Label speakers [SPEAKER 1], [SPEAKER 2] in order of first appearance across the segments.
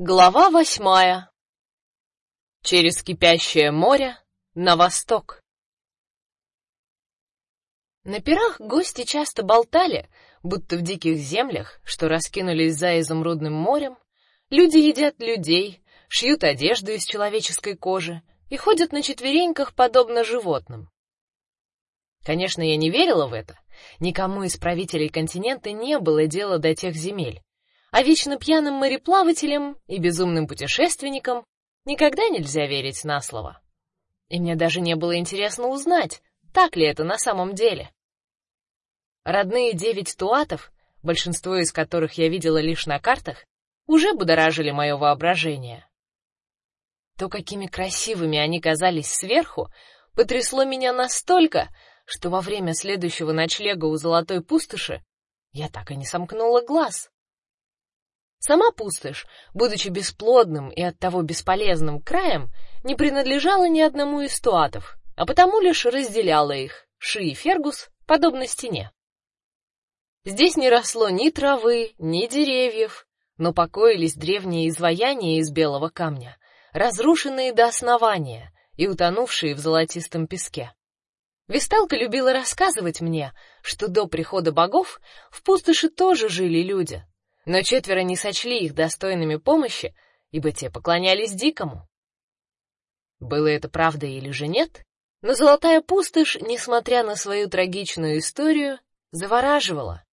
[SPEAKER 1] Глава восьмая. Через кипящее море на восток. На пирах гости часто болтали, будто в диких землях, что раскинулись за изумрудным морем, люди едят людей, шьют одежду из человеческой кожи и ходят на четвереньках, подобно животным. Конечно, я не верила в это. Никому из правителей континента не было дела до тех земель а вечно пьяным мореплавателям и безумным путешественникам никогда нельзя верить на слово. И мне даже не было интересно узнать, так ли это на самом деле. Родные девять туатов, большинство из которых я видела лишь на картах, уже будоражили мое воображение. То, какими красивыми они казались сверху, потрясло меня настолько, что во время следующего ночлега у Золотой пустоши я так и не сомкнула глаз. Сама пустошь, будучи бесплодным и оттого бесполезным краем, не принадлежала ни одному из туатов, а потому лишь разделяла их, Ши и Фергус, подобно стене. Здесь не росло ни травы, ни деревьев, но покоились древние изваяния из белого камня, разрушенные до основания и утонувшие в золотистом песке. Висталка любила рассказывать мне, что до прихода богов в пустоши тоже жили люди, но четверо не сочли их достойными помощи, ибо те поклонялись дикому. Было это правдой или же нет, но золотая пустошь, несмотря на свою трагичную историю, завораживала.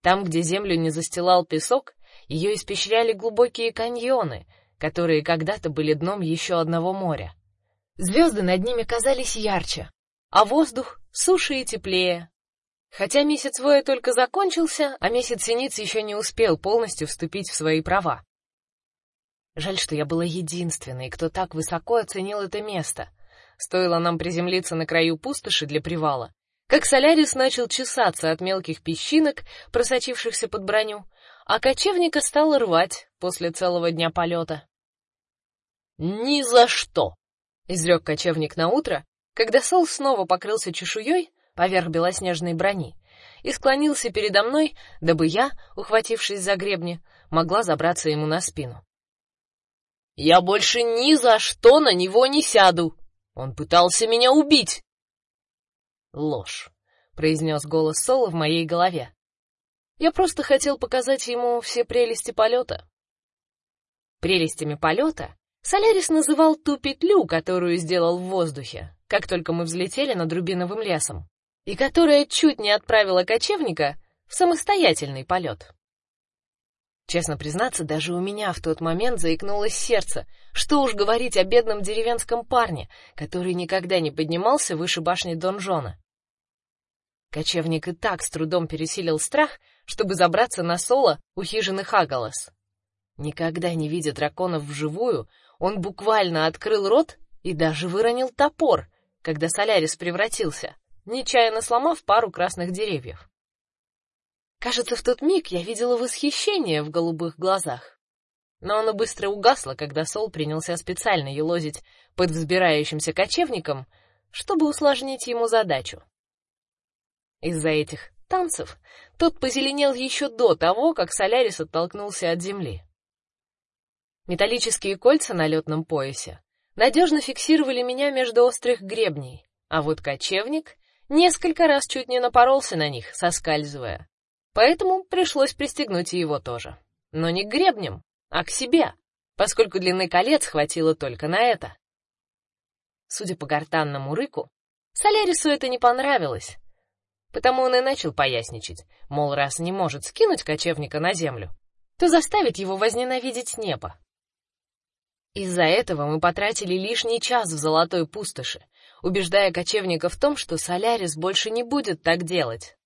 [SPEAKER 1] Там, где землю не застилал песок, ее испещряли глубокие каньоны, которые когда-то были дном еще одного моря. Звезды над ними казались ярче, а воздух суше и теплее, Хотя месяц воя только закончился, а месяц синиц еще не успел полностью вступить в свои права. Жаль, что я была единственной, кто так высоко оценил это место. Стоило нам приземлиться на краю пустоши для привала, как Солярис начал чесаться от мелких песчинок, просочившихся под броню, а кочевника стало рвать после целого дня полета. Ни за что, изрек кочевник на утро, когда Сол снова покрылся чешуей, поверх белоснежной брони и склонился передо мной, дабы я, ухватившись за гребни, могла забраться ему на спину. Я больше ни за что на него не сяду. Он пытался меня убить. Ложь, произнес голос Сола в моей голове. Я просто хотел показать ему все прелести полета. Прелестями полета Солярис называл ту петлю, которую сделал в воздухе, как только мы взлетели над рубиновым лесом и которая чуть не отправила кочевника в самостоятельный полет. Честно признаться, даже у меня в тот момент заикнулось сердце. Что уж говорить о бедном деревенском парне, который никогда не поднимался выше башни донжона. Кочевник и так с трудом пересилил страх, чтобы забраться на соло у хижины Хагалас. Никогда не видя драконов вживую, он буквально открыл рот и даже выронил топор, когда Солярис превратился нечаянно сломав пару красных деревьев. Кажется, в тот миг я видела восхищение в голубых глазах. Но оно быстро угасло, когда Сол принялся специально елозить под взбирающимся кочевником, чтобы усложнить ему задачу. Из-за этих танцев тот позеленел еще до того, как Солярис оттолкнулся от земли. Металлические кольца на летном поясе надежно фиксировали меня между острых гребней, а вот кочевник Несколько раз чуть не напоролся на них, соскальзывая. Поэтому пришлось пристегнуть его тоже. Но не к гребням, а к себе, поскольку длины колец хватило только на это. Судя по гортанному рыку, Солярису это не понравилось. Потому он и начал поясничать, мол, раз не может скинуть кочевника на землю, то заставить его возненавидеть небо. Из-за этого мы потратили лишний час в золотой пустоши, убеждая кочевника в том, что Солярис больше не будет так делать.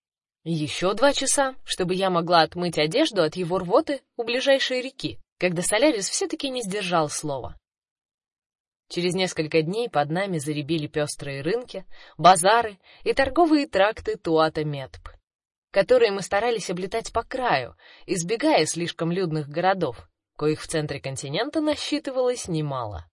[SPEAKER 1] Еще два часа, чтобы я могла отмыть одежду от его рвоты у ближайшей реки, когда Солярис все-таки не сдержал слова. Через несколько дней под нами зарябили пестрые рынки, базары и торговые тракты Туата-Метп, которые мы старались облетать по краю, избегая слишком людных городов, коих в центре континента насчитывалось немало.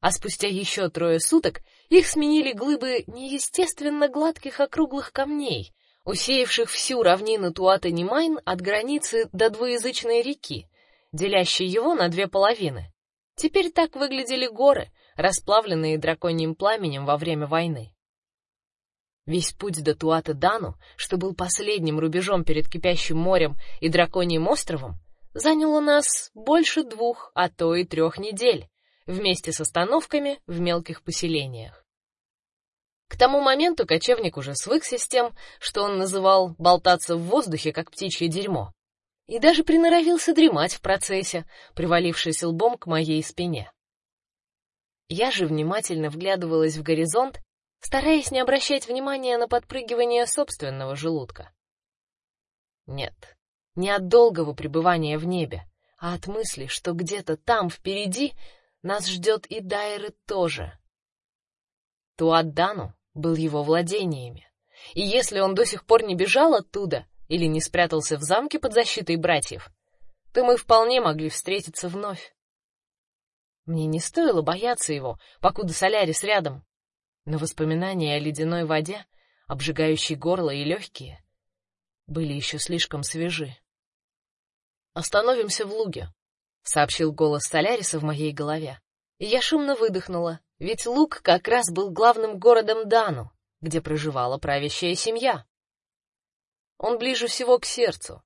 [SPEAKER 1] А спустя еще трое суток их сменили глыбы неестественно гладких округлых камней, усеявших всю равнину Туата-Нимайн от границы до двуязычной реки делящей его на две половины. Теперь так выглядели горы, расплавленные драконьим пламенем во время войны. Весь путь до Туата-Дану, что был последним рубежом перед кипящим морем и драконьим островом, занял у нас больше двух, а то и трех недель, вместе с остановками в мелких поселениях. К тому моменту кочевник уже свыкся с тем, что он называл болтаться в воздухе, как птичье дерьмо, и даже приноровился дремать в процессе, привалившись лбом к моей спине. Я же внимательно вглядывалась в горизонт, стараясь не обращать внимания на подпрыгивание собственного желудка. Нет, не от долгого пребывания в небе, а от мысли, что где-то там впереди нас ждет и Дайры тоже. Туаддану был его владениями, и если он до сих пор не бежал оттуда или не спрятался в замке под защитой братьев, то мы вполне могли встретиться вновь. Мне не стоило бояться его, покуда Солярис рядом, но воспоминания о ледяной воде, обжигающей горло и легкие, были еще слишком свежи. Остановимся в луге, сообщил голос Соляриса в моей голове. Я шумно выдохнула, ведь Луг как раз был главным городом Дану, где проживала правящая семья. Он ближе всего к сердцу,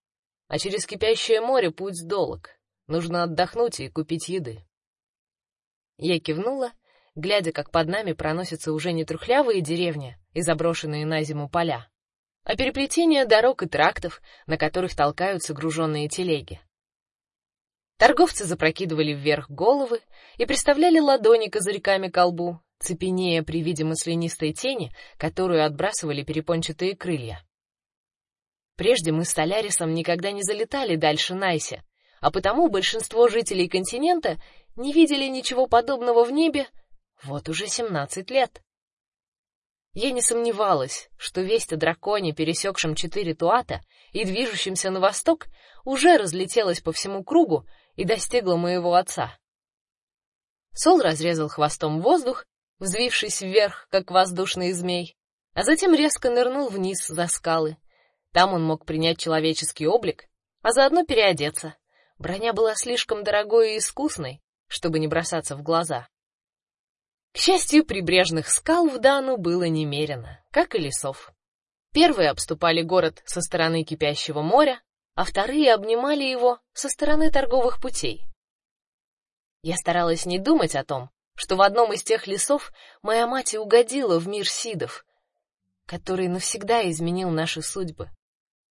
[SPEAKER 1] а через кипящее море путь долг. Нужно отдохнуть и купить еды. Я кивнула, глядя, как под нами проносятся уже не трухлявые деревни и заброшенные на зиму поля, а переплетение дорог и трактов, на которых толкаются груженные телеги. Торговцы запрокидывали вверх головы и приставляли ладони козырьками к колбу, цепенея при виде маслянистой тени, которую отбрасывали перепончатые крылья. Прежде мы с Солярисом никогда не залетали дальше Найси, а потому большинство жителей континента не видели ничего подобного в небе вот уже семнадцать лет. Я не сомневалась, что весть о драконе, пересекшем четыре туата и движущемся на восток, уже разлетелась по всему кругу и достигла моего отца. Сол разрезал хвостом воздух, взвившись вверх, как воздушный змей, а затем резко нырнул вниз за скалы. Там он мог принять человеческий облик, а заодно переодеться. Броня была слишком дорогой и искусной, чтобы не бросаться в глаза. К счастью, прибрежных скал в Дану было немерено, как и лесов. Первые обступали город со стороны кипящего моря, а вторые обнимали его со стороны торговых путей. Я старалась не думать о том, что в одном из тех лесов моя мать и угодила в мир сидов, который навсегда изменил наши судьбы.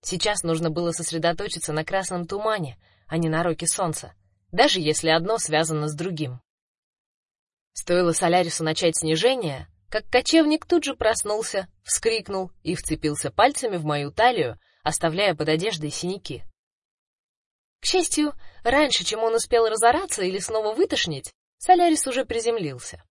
[SPEAKER 1] Сейчас нужно было сосредоточиться на красном тумане, а не на роке солнца, даже если одно связано с другим. Стоило Солярису начать снижение, как кочевник тут же проснулся, вскрикнул и вцепился пальцами в мою талию, оставляя под одеждой синяки. К счастью, раньше, чем он успел разораться или снова вытошнить, Солярис уже приземлился.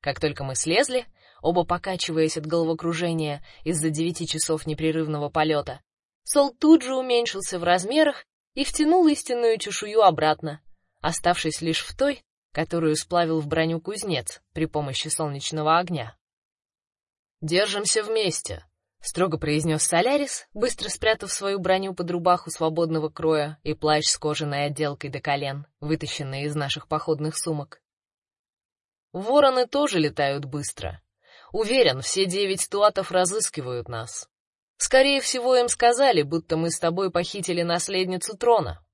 [SPEAKER 1] Как только мы слезли, оба покачиваясь от головокружения из-за девяти часов непрерывного полета, Сол тут же уменьшился в размерах и втянул истинную чешую обратно, оставшись лишь в той, которую сплавил в броню кузнец при помощи солнечного огня. Держимся вместе, строго произнес Солярис, быстро спрятав свою броню под рубаху свободного кроя и плащ с кожаной отделкой до колен, вытащенный из наших походных сумок. Вороны тоже летают быстро. Уверен, все девять туатов разыскивают нас. Скорее всего, им сказали, будто мы с тобой похитили наследницу трона.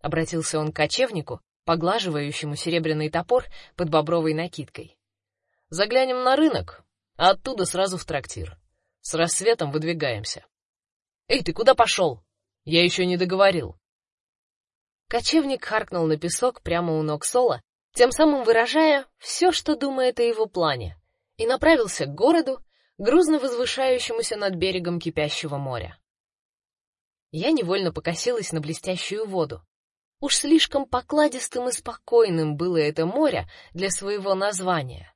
[SPEAKER 1] Обратился он к кочевнику, поглаживающему серебряный топор под бобровой накидкой. Заглянем на рынок, а оттуда сразу в трактир. С рассветом выдвигаемся. Эй, ты куда пошел? Я еще не договорил. Кочевник харкнул на песок прямо у ног Сола, тем самым выражая все, что думает о его плане, и направился к городу, грузно возвышающемуся над берегом кипящего моря. Я невольно покосилась на блестящую воду. Уж слишком покладистым и спокойным было это море для своего названия.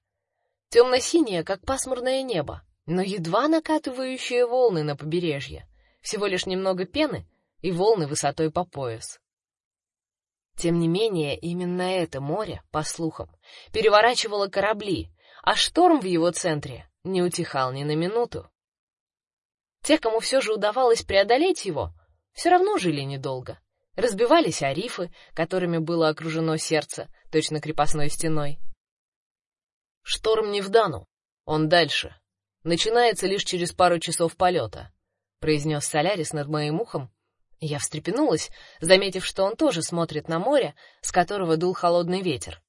[SPEAKER 1] Темно-синее, как пасмурное небо, но едва накатывающие волны на побережье. Всего лишь немного пены и волны высотой по пояс. Тем не менее, именно это море, по слухам, переворачивало корабли, а шторм в его центре не утихал ни на минуту. Те, кому все же удавалось преодолеть его, все равно жили недолго. разбивались о рифы, которыми было окружено сердце, точно крепостной стеной.
[SPEAKER 2] Шторм не в Дану, он дальше. Начинается лишь через пару часов полета», — произнес Солярис над моим ухом.
[SPEAKER 1] Я встрепенулась, заметив, что он тоже смотрит на море, с которого дул холодный ветер.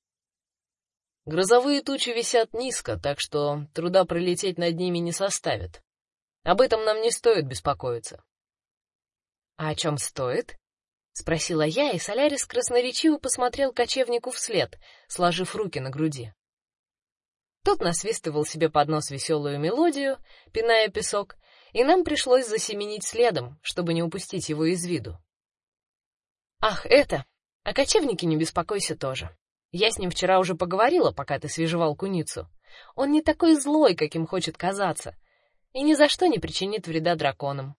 [SPEAKER 2] Грозовые тучи висят низко, так что труда пролететь над ними не составит. Об этом нам не стоит беспокоиться.
[SPEAKER 1] А о чем стоит? спросила я, и Солярис красноречиво посмотрел кочевнику вслед, сложив руки на груди. Тот насвистывал себе под нос веселую мелодию, пиная песок, и нам пришлось засеменить следом, чтобы не упустить его из виду. Ах, это. О кочевнике не беспокойся тоже. Я с ним вчера уже поговорила, пока ты свежевал куницу. Он не такой злой, каким хочет казаться, и ни за что не причинит вреда драконам.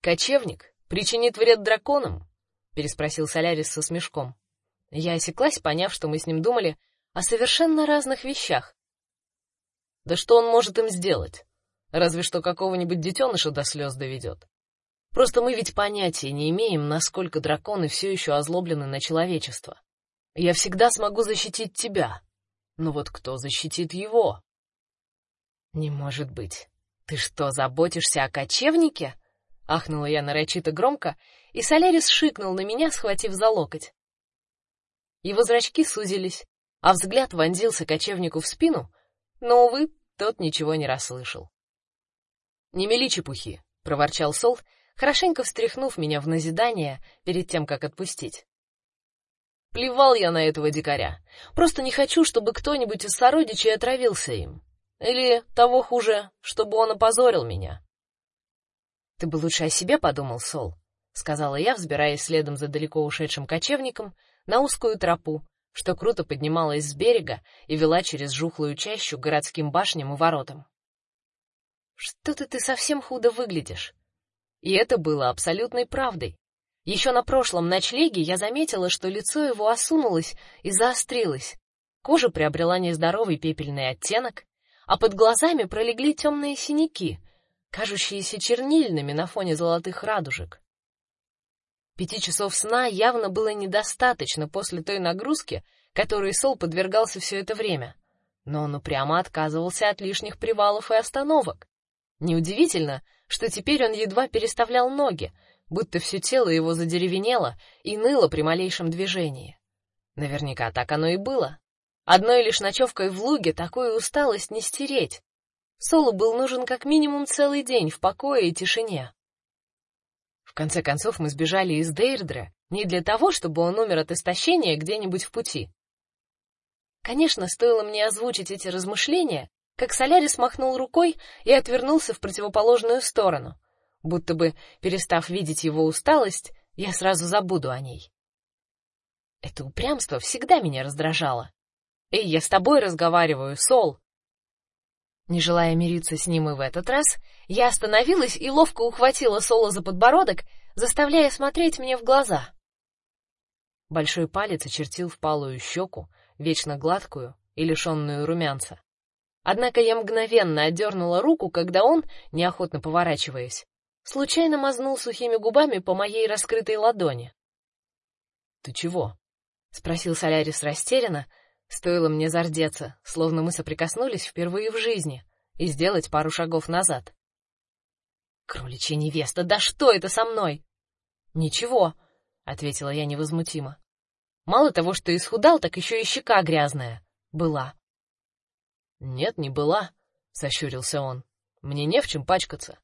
[SPEAKER 2] Кочевник причинит вред драконам? переспросил Солярис со смешком.
[SPEAKER 1] Я осеклась, поняв, что мы с ним думали о совершенно разных вещах.
[SPEAKER 2] Да что он может им сделать? Разве что какого-нибудь детеныша до слез доведет. Просто мы ведь понятия не имеем, насколько драконы все еще озлоблены на человечество. Я всегда смогу защитить тебя. Но вот кто защитит его?
[SPEAKER 1] Не может быть. Ты что, заботишься о кочевнике? ахнула я нарочито громко, и Солярис шикнул на меня, схватив за локоть. Его зрачки сузились, а взгляд вонзился кочевнику в спину, но увы, тот ничего не расслышал.
[SPEAKER 2] "Не мели чепухи",
[SPEAKER 1] проворчал Сол, хорошенько встряхнув меня в назидание перед тем, как отпустить.
[SPEAKER 2] Плевал я на этого дикаря. Просто не хочу, чтобы кто-нибудь из сородичей отравился им. Или того хуже, чтобы он опозорил меня.
[SPEAKER 1] Ты бы лучше о себе подумал, Сол, сказала я, взбираясь следом за далеко ушедшим кочевником на узкую тропу, что круто поднималась с берега и вела через жухлую чащу к городским башням и воротам. Что-то ты совсем худо выглядишь. И это было абсолютной правдой. Еще на прошлом ночлеге я заметила, что лицо его осунулось и заострилось. Кожа приобрела нездоровый пепельный оттенок, а под глазами пролегли темные синяки, кажущиеся чернильными на фоне золотых радужек. Пяти часов сна явно было недостаточно после той нагрузки, которой Сол подвергался все это время. Но он упрямо отказывался от лишних привалов и остановок. Неудивительно, что теперь он едва переставлял ноги, будто все тело его задеревенело и ныло при малейшем движении. Наверняка так оно и было. Одной лишь ночевкой в луге такую усталость не стереть. Солу был нужен как минимум целый день в покое и тишине конце концов мы сбежали из Дейрдра не для того, чтобы он умер от истощения где-нибудь в пути. Конечно, стоило мне озвучить эти размышления, как Солярис махнул рукой и отвернулся в противоположную сторону, будто бы, перестав видеть его усталость, я сразу забуду о ней. Это упрямство всегда меня раздражало. Эй, я с тобой разговариваю, Сол. Не желая мириться с ним и в этот раз, я остановилась и ловко ухватила Соло за подбородок, заставляя смотреть мне в глаза. Большой палец очертил впалую щеку, вечно гладкую и лишенную румянца. Однако я мгновенно отдернула руку, когда он, неохотно поворачиваясь, случайно мазнул сухими губами по моей раскрытой ладони.
[SPEAKER 2] "Ты чего?"
[SPEAKER 1] спросил Солярис растерянно, Стоило мне зардеться, словно мы соприкоснулись впервые в жизни, и сделать пару шагов назад. Кроличья невеста, да что это со мной? Ничего, ответила я невозмутимо. Мало того, что исхудал, так еще и щека грязная была.
[SPEAKER 2] Нет, не была, сощурился он. Мне не в чем пачкаться.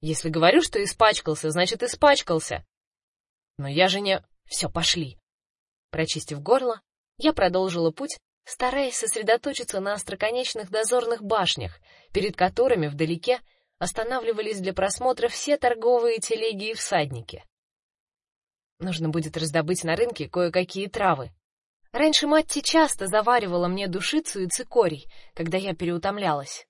[SPEAKER 1] Если говорю, что испачкался, значит, испачкался. Но я же не Все, пошли. Прочистив горло, я продолжила путь, стараясь сосредоточиться на остроконечных дозорных башнях, перед которыми вдалеке останавливались для просмотра все торговые телеги и всадники. Нужно будет раздобыть на рынке кое-какие травы. Раньше Матти часто заваривала мне душицу и цикорий, когда я переутомлялась.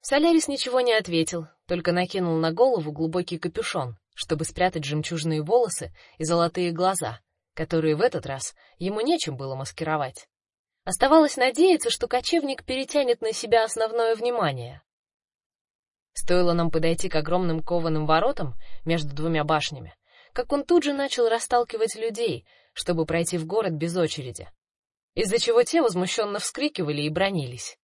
[SPEAKER 1] Солярис ничего не ответил, только накинул на голову глубокий капюшон, чтобы спрятать жемчужные волосы и золотые глаза которые в этот раз ему нечем было маскировать. Оставалось надеяться, что кочевник перетянет на себя основное внимание. Стоило нам подойти к огромным кованым воротам между двумя башнями, как он тут же начал расталкивать людей, чтобы пройти в город без очереди, из-за чего те возмущенно вскрикивали и бронились.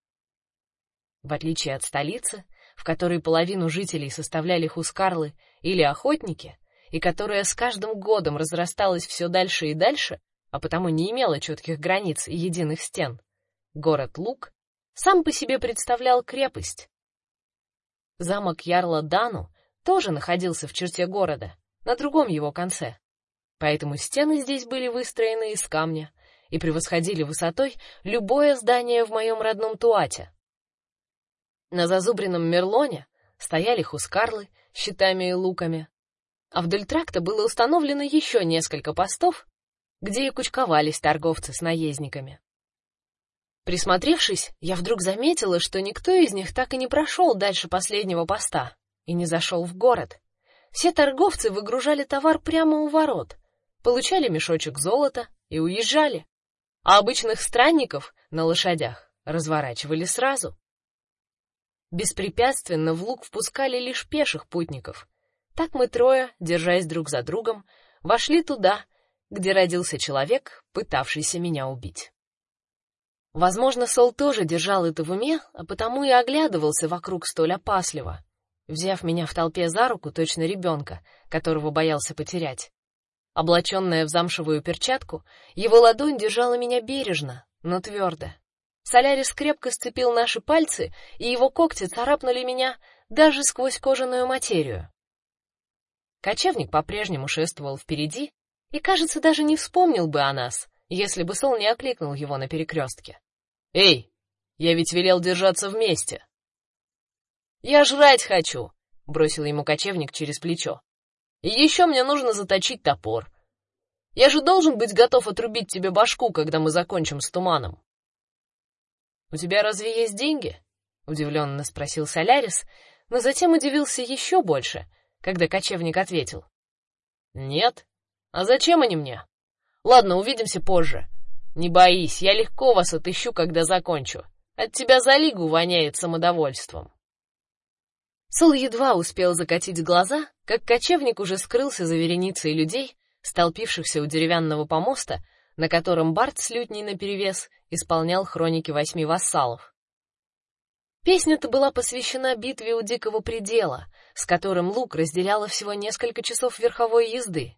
[SPEAKER 1] В отличие от столицы, в которой половину жителей составляли хускарлы или охотники, и которая с каждым годом разрасталась все дальше и дальше, а потому не имела четких границ и единых стен, город Лук сам по себе представлял крепость. Замок Ярла Дану тоже находился в черте города, на другом его конце. Поэтому стены здесь были выстроены из камня и превосходили высотой любое здание в моем родном Туате. На зазубренном Мерлоне стояли хускарлы с щитами и луками, а вдоль тракта было установлено еще несколько постов, где и кучковались торговцы с наездниками. Присмотревшись, я вдруг заметила, что никто из них так и не прошел дальше последнего поста и не зашел в город. Все торговцы выгружали товар прямо у ворот, получали мешочек золота и уезжали, а обычных странников на лошадях разворачивали сразу. Беспрепятственно в луг впускали лишь пеших путников. Так мы трое, держась друг за другом, вошли туда, где родился человек, пытавшийся меня убить. Возможно, Сол тоже держал это в уме, а потому и оглядывался вокруг столь опасливо, взяв меня в толпе за руку, точно ребенка, которого боялся потерять. Облаченная в замшевую перчатку, его ладонь держала меня бережно, но твердо. Солярис крепко сцепил наши пальцы, и его когти царапнули меня даже сквозь кожаную материю. Кочевник по-прежнему шествовал впереди и, кажется, даже не вспомнил бы о нас, если бы Сол не окликнул его на перекрестке. «Эй, я ведь велел держаться вместе!» «Я жрать хочу!» — бросил ему кочевник через плечо. «И еще мне нужно заточить топор. Я же должен быть готов отрубить тебе башку, когда мы закончим с туманом». У тебя разве есть деньги? удивленно спросил Солярис, но затем удивился еще больше, когда кочевник ответил: Нет. А зачем они мне? Ладно, увидимся позже. Не боись, я легко вас отыщу, когда закончу. От тебя за лигу воняет самодовольством. Сол едва успел закатить глаза, как кочевник уже скрылся за вереницей людей, столпившихся у деревянного помоста, на котором Барт с лютней наперевес исполнял хроники восьми вассалов. Песня-то была посвящена битве у Дикого предела, с которым Лук разделяло всего несколько часов верховой езды.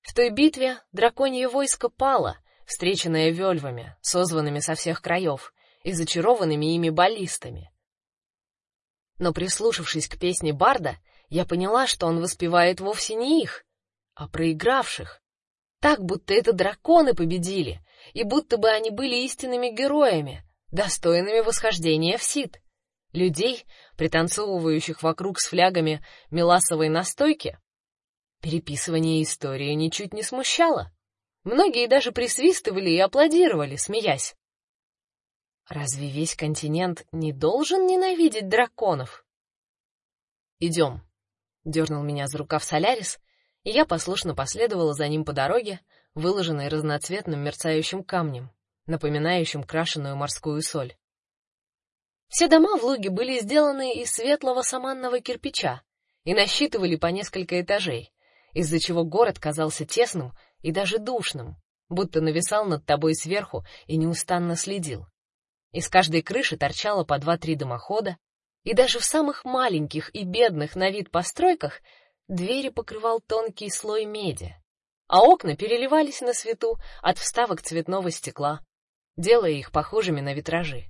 [SPEAKER 1] В той битве драконье войско пало, встреченное вельвами, созванными со всех краев и зачарованными ими баллистами. Но прислушавшись к песне Барда, я поняла, что он воспевает вовсе не их, а проигравших. Так, будто это драконы победили, и будто бы они были истинными героями, достойными восхождения в Сид. Людей, пританцовывающих вокруг с флягами меласовой настойки, переписывание истории ничуть не смущало. Многие даже присвистывали и аплодировали, смеясь. Разве весь континент не должен ненавидеть драконов? Идем, дернул меня за рукав Солярис, и я послушно последовала за ним по дороге, выложенной разноцветным мерцающим камнем, напоминающим крашеную морскую соль. Все дома в Луге были сделаны из светлого саманного кирпича и насчитывали по несколько этажей, из-за чего город казался тесным и даже душным, будто нависал над тобой сверху и неустанно следил. Из каждой крыши торчало по два-три дымохода, и даже в самых маленьких и бедных на вид постройках Двери покрывал тонкий слой меди, а окна переливались на свету от вставок цветного стекла, делая их похожими на витражи.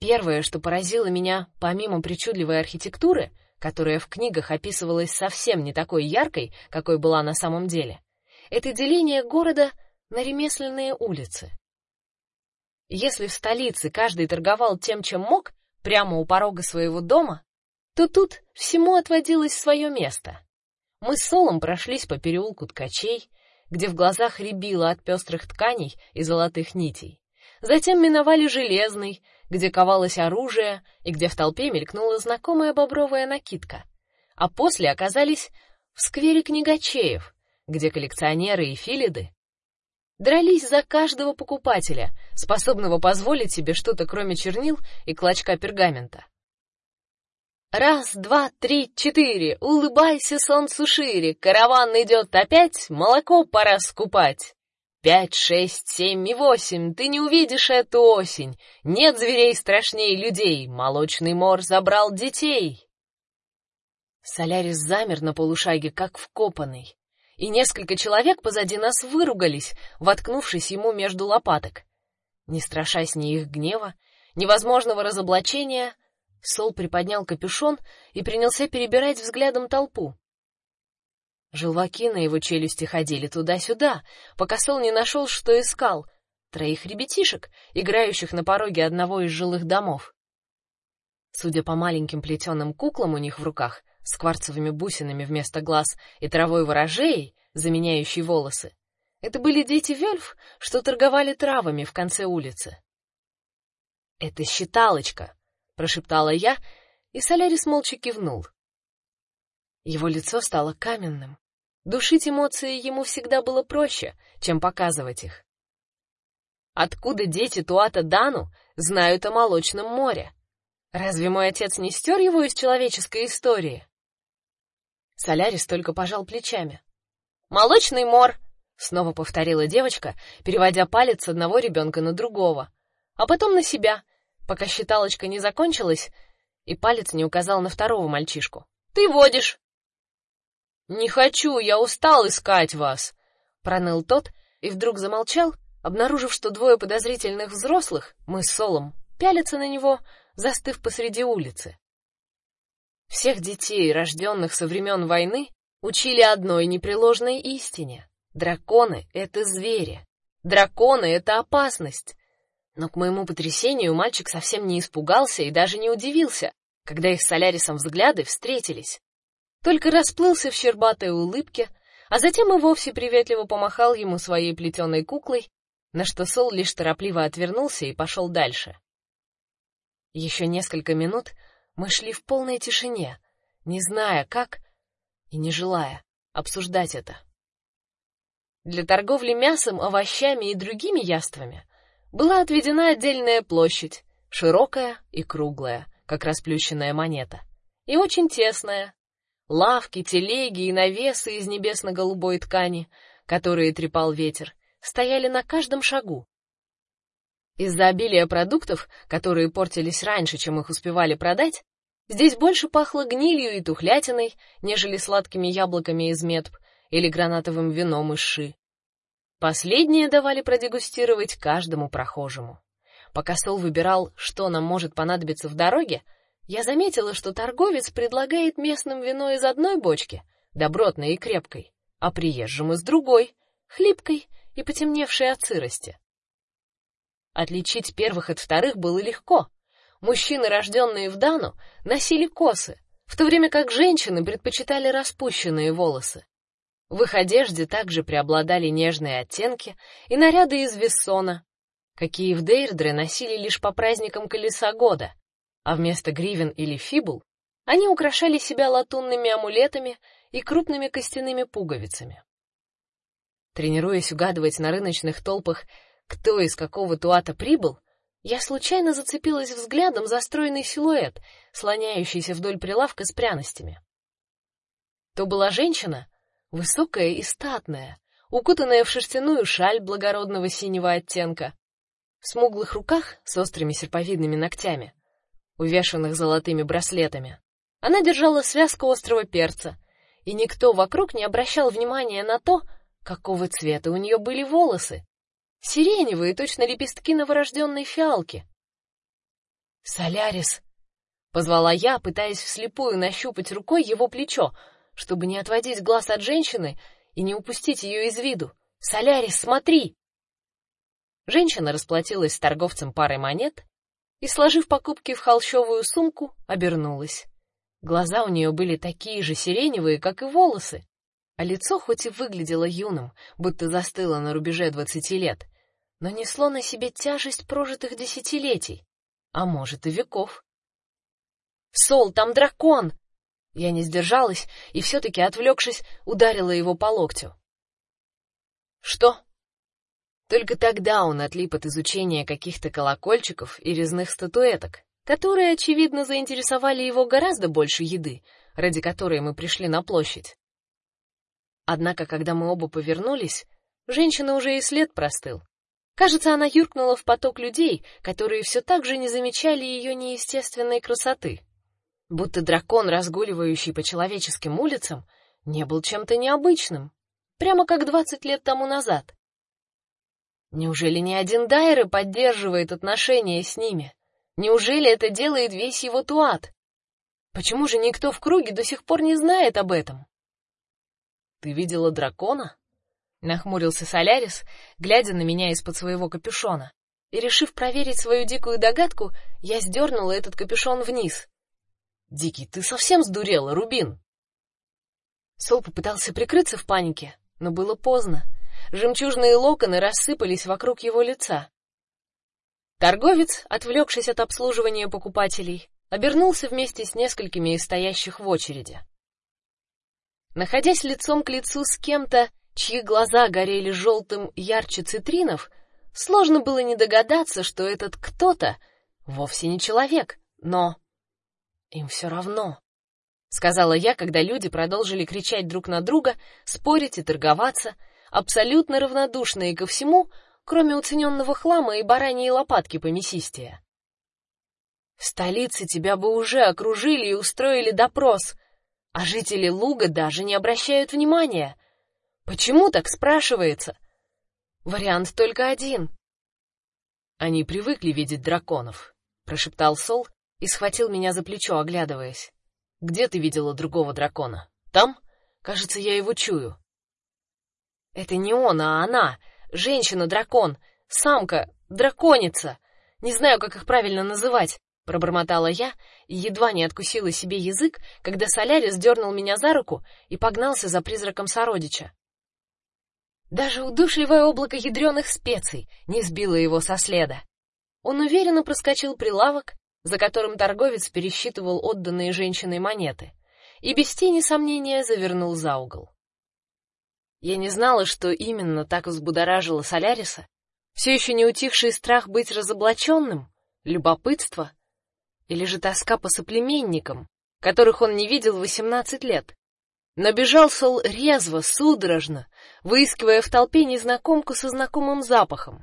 [SPEAKER 1] Первое, что поразило меня, помимо причудливой архитектуры, которая в книгах описывалась совсем не такой яркой, какой была на самом деле, это деление города на ремесленные улицы. Если в столице каждый торговал тем, чем мог, прямо у порога своего дома, то тут всему отводилось свое место. Мы с Солом прошлись по переулку ткачей, где в глазах рябило от пестрых тканей и золотых нитей. Затем миновали железный, где ковалось оружие и где в толпе мелькнула знакомая бобровая накидка. А после оказались в сквере книгачеев, где коллекционеры и филиды дрались за каждого покупателя, способного позволить себе что-то кроме чернил и клочка пергамента. Раз, два, три, четыре, улыбайся солнцу шире, караван идет опять, молоко пора скупать. Пять, шесть, семь и восемь, ты не увидишь эту осень. Нет зверей страшней людей, молочный мор забрал детей. Солярис замер на полушаге, как вкопанный, и несколько человек позади нас выругались, воткнувшись ему между лопаток. Не страшась ни их гнева, ни возможного разоблачения, Сол приподнял капюшон и принялся перебирать взглядом толпу. Желваки на его челюсти ходили туда-сюда, пока Сол не нашел, что искал троих ребятишек, играющих на пороге одного из жилых домов. Судя по маленьким плетеным куклам у них в руках, с кварцевыми бусинами вместо глаз и травой ворожеей, заменяющей волосы, это были дети вельф, что торговали травами в конце улицы. Это считалочка, прошептала я, и Солярис молча кивнул. Его лицо стало каменным. Душить эмоции ему всегда было проще, чем показывать их. Откуда дети Туата Дану знают о молочном море? Разве мой отец не стер его из человеческой истории? Солярис только пожал плечами. Молочный мор, снова повторила девочка, переводя палец с одного ребенка на другого, а потом на себя, пока считалочка не закончилась, и палец не указал на второго мальчишку. Ты водишь. Не хочу, я устал искать вас, проныл тот и вдруг замолчал, обнаружив, что двое подозрительных взрослых, мы с Солом, пялятся на него, застыв посреди улицы. Всех детей, рожденных со времен войны, учили одной непреложной истине: драконы это звери. Драконы это опасность. Но к моему потрясению мальчик совсем не испугался и даже не удивился, когда их с Солярисом взгляды встретились. Только расплылся в щербатой улыбке, а затем и вовсе приветливо помахал ему своей плетеной куклой, на что Сол лишь торопливо отвернулся и пошел дальше. Еще несколько минут мы шли в полной тишине, не зная как и не желая обсуждать это. Для торговли мясом, овощами и другими яствами была отведена отдельная площадь, широкая и круглая, как расплющенная монета, и очень тесная. Лавки, телеги и навесы из небесно-голубой ткани, которые трепал ветер, стояли на каждом шагу. Из-за обилия продуктов, которые портились раньше, чем их успевали продать, здесь больше пахло гнилью и тухлятиной, нежели сладкими яблоками из медб или гранатовым вином из ши. Последние давали продегустировать каждому прохожему. Пока Сол выбирал, что нам может понадобиться в дороге, я заметила, что торговец предлагает местным вино из одной бочки, добротной и крепкой, а приезжим из другой, хлипкой и потемневшей от сырости. Отличить первых от вторых было легко. Мужчины, рожденные в Дану, носили косы, в то время как женщины предпочитали распущенные волосы. В их одежде также преобладали нежные оттенки и наряды из вессона, какие в Дейрдре носили лишь по праздникам колеса года, а вместо гривен или фибул они украшали себя латунными амулетами и крупными костяными пуговицами. Тренируясь угадывать на рыночных толпах, кто из какого туата прибыл, я случайно зацепилась взглядом за стройный силуэт, слоняющийся вдоль прилавка с пряностями. То была женщина, высокая и статная, укутанная в шерстяную шаль благородного синего оттенка, в смуглых руках с острыми серповидными ногтями, увешанных золотыми браслетами. Она держала связку острого перца, и никто вокруг не обращал внимания на то, какого цвета у нее были волосы. Сиреневые, точно лепестки новорожденной фиалки. Солярис, позвала я, пытаясь вслепую нащупать рукой его плечо, чтобы не отводить глаз от женщины и не упустить ее из виду. Солярис, смотри. Женщина расплатилась с торговцем парой монет и, сложив покупки в холщовую сумку, обернулась. Глаза у нее были такие же сиреневые, как и волосы, а лицо хоть и выглядело юным, будто застыло на рубеже двадцати лет, но несло на себе тяжесть прожитых десятилетий, а может и веков. Сол, там дракон! Я не сдержалась и все таки отвлекшись, ударила его по локтю. Что? Только тогда он отлип от изучения каких-то колокольчиков и резных статуэток, которые, очевидно, заинтересовали его гораздо больше еды, ради которой мы пришли на площадь. Однако, когда мы оба повернулись, женщина уже и след простыл. Кажется, она юркнула в поток людей, которые все так же не замечали ее неестественной красоты. Будто дракон, разгуливающий по человеческим улицам, не был чем-то необычным, прямо как двадцать лет тому назад. Неужели ни один Дайры поддерживает отношения с ними? Неужели это делает весь его туат? Почему же никто в круге до сих пор не знает об этом?
[SPEAKER 2] Ты видела дракона?
[SPEAKER 1] Нахмурился Солярис, глядя на меня из-под своего капюшона. И решив проверить свою дикую догадку, я сдернула этот капюшон вниз.
[SPEAKER 2] Дикий, ты совсем сдурела, Рубин?
[SPEAKER 1] Сол попытался прикрыться в панике, но было поздно. Жемчужные локоны рассыпались вокруг его лица. Торговец, отвлекшись от обслуживания покупателей, обернулся вместе с несколькими из стоящих в очереди. Находясь лицом к лицу с кем-то, чьи глаза горели желтым ярче цитринов, сложно было не догадаться, что этот кто-то вовсе не человек, но им все равно, сказала я, когда люди продолжили кричать друг на друга, спорить и торговаться, абсолютно равнодушные ко всему, кроме уцененного хлама и бараньей лопатки помесистее. В столице тебя бы уже окружили и устроили допрос, а жители Луга даже не обращают внимания. Почему так спрашивается? Вариант только один.
[SPEAKER 2] Они привыкли видеть драконов, прошептал Сол и схватил меня за плечо, оглядываясь. Где ты видела другого дракона? Там? Кажется, я его чую.
[SPEAKER 1] Это не он, а она, женщина-дракон, самка, драконица. Не знаю, как их правильно называть, пробормотала я и едва не откусила себе язык, когда Солярис дернул меня за руку и погнался за призраком сородича. Даже удушливое облако ядреных специй не сбило его со следа. Он уверенно проскочил прилавок, за которым торговец пересчитывал отданные женщиной монеты, и без тени сомнения завернул за угол. Я не знала, что именно так взбудоражило Соляриса. Все еще не утихший страх быть разоблаченным, любопытство или же тоска по соплеменникам, которых он не видел восемнадцать лет. Набежал Сол резво, судорожно, выискивая в толпе незнакомку со знакомым запахом.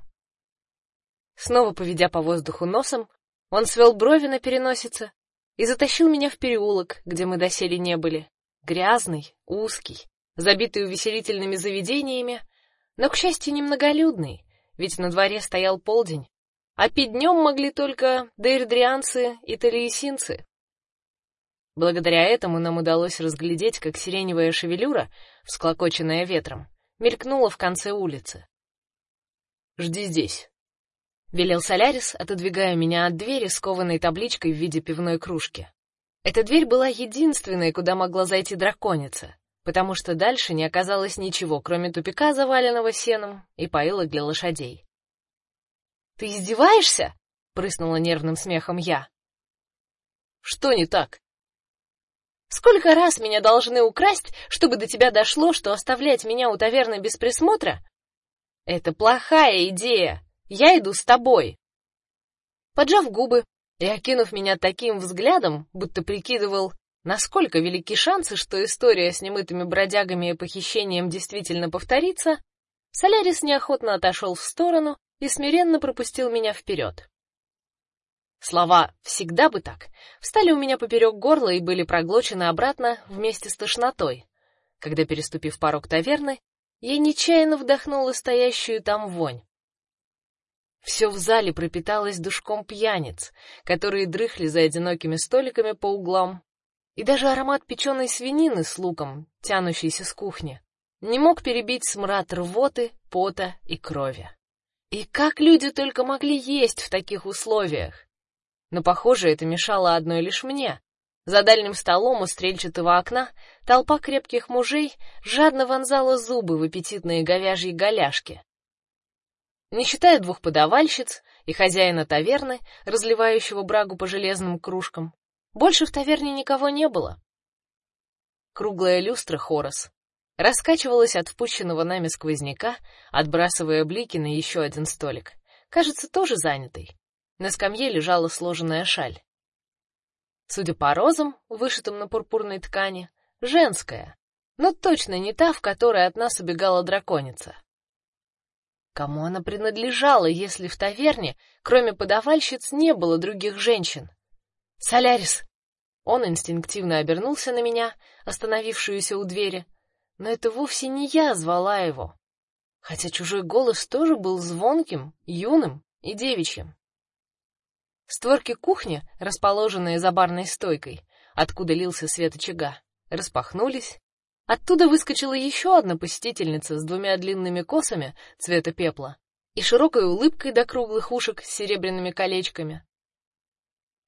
[SPEAKER 1] Снова поведя по воздуху носом, он свел брови на переносице и затащил меня в переулок, где мы доселе не были, грязный, узкий, забитый увеселительными заведениями, но к счастью немноголюдный, ведь на дворе стоял полдень, а пить днем могли только дейрдрианцы и талиесинцы. Благодаря этому нам удалось разглядеть, как сиреневая шевелюра, всклокоченная ветром, мелькнула в конце улицы.
[SPEAKER 2] Жди здесь,
[SPEAKER 1] велел Солярис, отодвигая меня от двери с кованой табличкой в виде пивной кружки. Эта дверь была единственной, куда могла зайти драконица, потому что дальше не оказалось ничего, кроме тупика, заваленного сеном, и поилок для лошадей. Ты издеваешься? прыснула нервным смехом я.
[SPEAKER 2] Что не так?
[SPEAKER 1] Сколько раз меня должны украсть, чтобы до тебя дошло, что оставлять меня у таверны без присмотра это плохая идея. Я иду с тобой. Поджав губы и окинув меня таким взглядом, будто прикидывал, насколько велики шансы, что история с немытыми бродягами и похищением действительно повторится, Солярис неохотно отошел в сторону и смиренно пропустил меня вперед. Слова «всегда бы так» встали у меня поперек горла и были проглочены обратно вместе с тошнотой. Когда, переступив порог таверны, я нечаянно вдохнула стоящую там вонь. Все в зале пропиталось душком пьяниц, которые дрыхли за одинокими столиками по углам, и даже аромат печеной свинины с луком, тянущийся с кухни, не мог перебить смрад рвоты, пота и крови. И как люди только могли есть в таких условиях? Но, похоже, это мешало одной лишь мне. За дальним столом у стрельчатого окна толпа крепких мужей жадно вонзала зубы в аппетитные говяжьи голяшки. Не считая двух подавальщиц и хозяина таверны, разливающего брагу по железным кружкам, больше в таверне никого не было. Круглая люстра Хорос раскачивалась от впущенного нами сквозняка, отбрасывая блики на еще один столик, кажется, тоже занятый. На скамье лежала сложенная шаль. Судя по розам, вышитым на пурпурной ткани, женская, но точно не та, в которой от нас убегала драконица. Кому она принадлежала, если в таверне, кроме подавальщиц, не было других женщин? Солярис. Он инстинктивно обернулся на меня, остановившуюся у двери, но это вовсе не я звала его, хотя чужой голос тоже был звонким, юным и девичьим. Створки кухни, расположенные за барной стойкой, откуда лился свет очага, распахнулись. Оттуда выскочила еще одна посетительница с двумя длинными косами цвета пепла и широкой улыбкой до круглых ушек с серебряными колечками.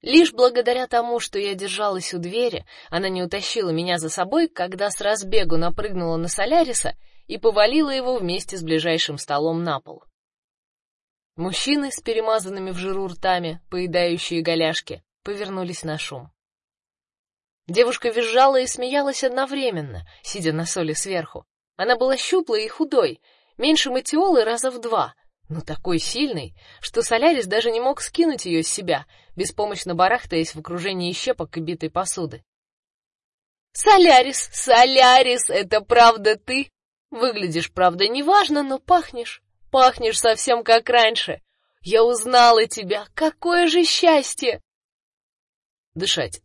[SPEAKER 1] Лишь благодаря тому, что я держалась у двери, она не утащила меня за собой, когда с разбегу напрыгнула на Соляриса и повалила его вместе с ближайшим столом на пол. Мужчины с перемазанными в жиру ртами, поедающие голяшки, повернулись на шум. Девушка визжала и смеялась одновременно, сидя на соли сверху. Она была щуплой и худой, меньше Матиолы раза в два, но такой сильной, что Солярис даже не мог скинуть ее с себя, беспомощно барахтаясь в окружении щепок и битой посуды. Солярис, Солярис, это правда ты? Выглядишь, правда, неважно, но пахнешь, пахнешь совсем как раньше. Я узнала тебя, какое же счастье! Дышать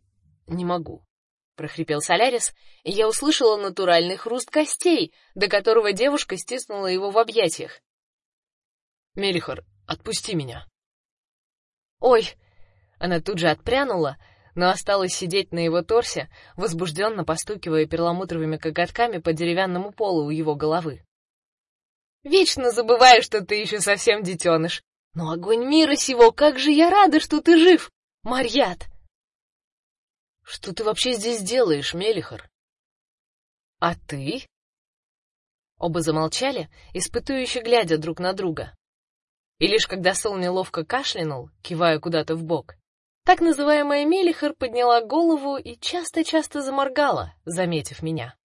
[SPEAKER 1] не могу, прохрипел Солярис, и я услышала натуральный хруст костей, до которого девушка стиснула его в объятиях. Мелихор, отпусти меня. Ой, она тут же отпрянула, но осталась сидеть на его торсе, возбужденно постукивая перламутровыми коготками по деревянному полу у его головы. Вечно забываю, что ты еще совсем детеныш. Но огонь мира сего, как же я рада, что ты жив, Марьят. Что ты вообще здесь делаешь, Мелихор? А ты? Оба замолчали, испытующе глядя друг на друга. И лишь когда Сол неловко кашлянул, кивая куда-то в бок, так называемая Мелихер подняла голову и часто-часто заморгала, заметив меня.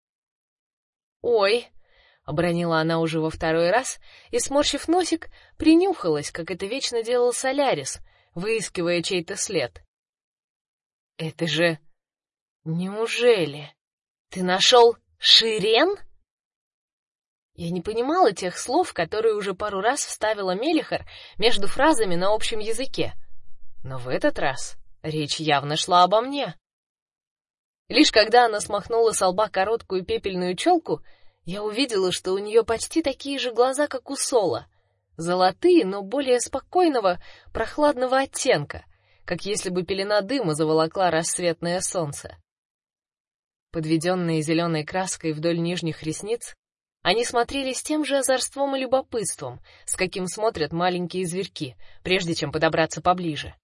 [SPEAKER 1] "Ой", обронила она уже во второй раз и сморщив носик, принюхалась, как это вечно делал Солярис, выискивая чей-то след. "Это же неужели ты нашел Ширен?" Я не понимала тех слов, которые уже пару раз вставила Мелихар между фразами на общем языке. Но в этот раз речь явно шла обо мне. Лишь когда она смахнула с лба короткую пепельную челку, я увидела, что у нее почти такие же глаза, как у Сола, золотые, но более спокойного, прохладного оттенка, как если бы пелена дыма заволокла рассветное солнце. Подведенные зеленой краской вдоль нижних ресниц, они смотрели с тем же озорством и любопытством, с каким смотрят маленькие зверьки, прежде чем подобраться поближе.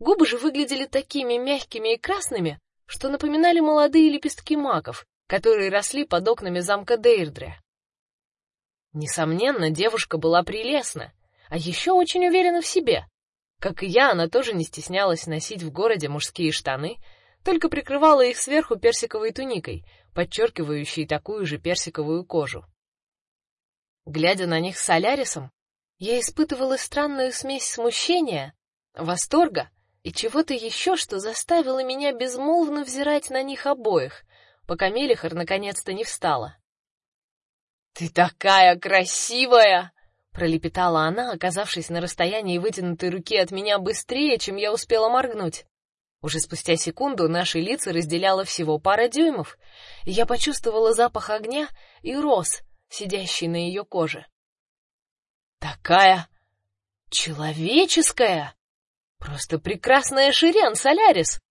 [SPEAKER 1] Губы же выглядели такими мягкими и красными, что напоминали молодые лепестки маков, которые росли под окнами замка Дейрдре. Несомненно, девушка была прелестна, а еще очень уверена в себе. Как и я, она тоже не стеснялась носить в городе мужские штаны, только прикрывала их сверху персиковой туникой, подчеркивающей такую же персиковую кожу. Глядя на них с Солярисом, я испытывала странную смесь смущения, восторга и чего-то еще, что заставило меня безмолвно взирать на них обоих, пока Мелихар наконец-то не встала. Ты такая красивая, пролепетала она, оказавшись на расстоянии вытянутой руки от меня быстрее, чем я успела моргнуть. Уже спустя секунду наши лица разделяло всего пара дюймов, и я почувствовала запах огня и роз, сидящий на ее коже. Такая человеческая, просто прекрасная Ширен Солярис.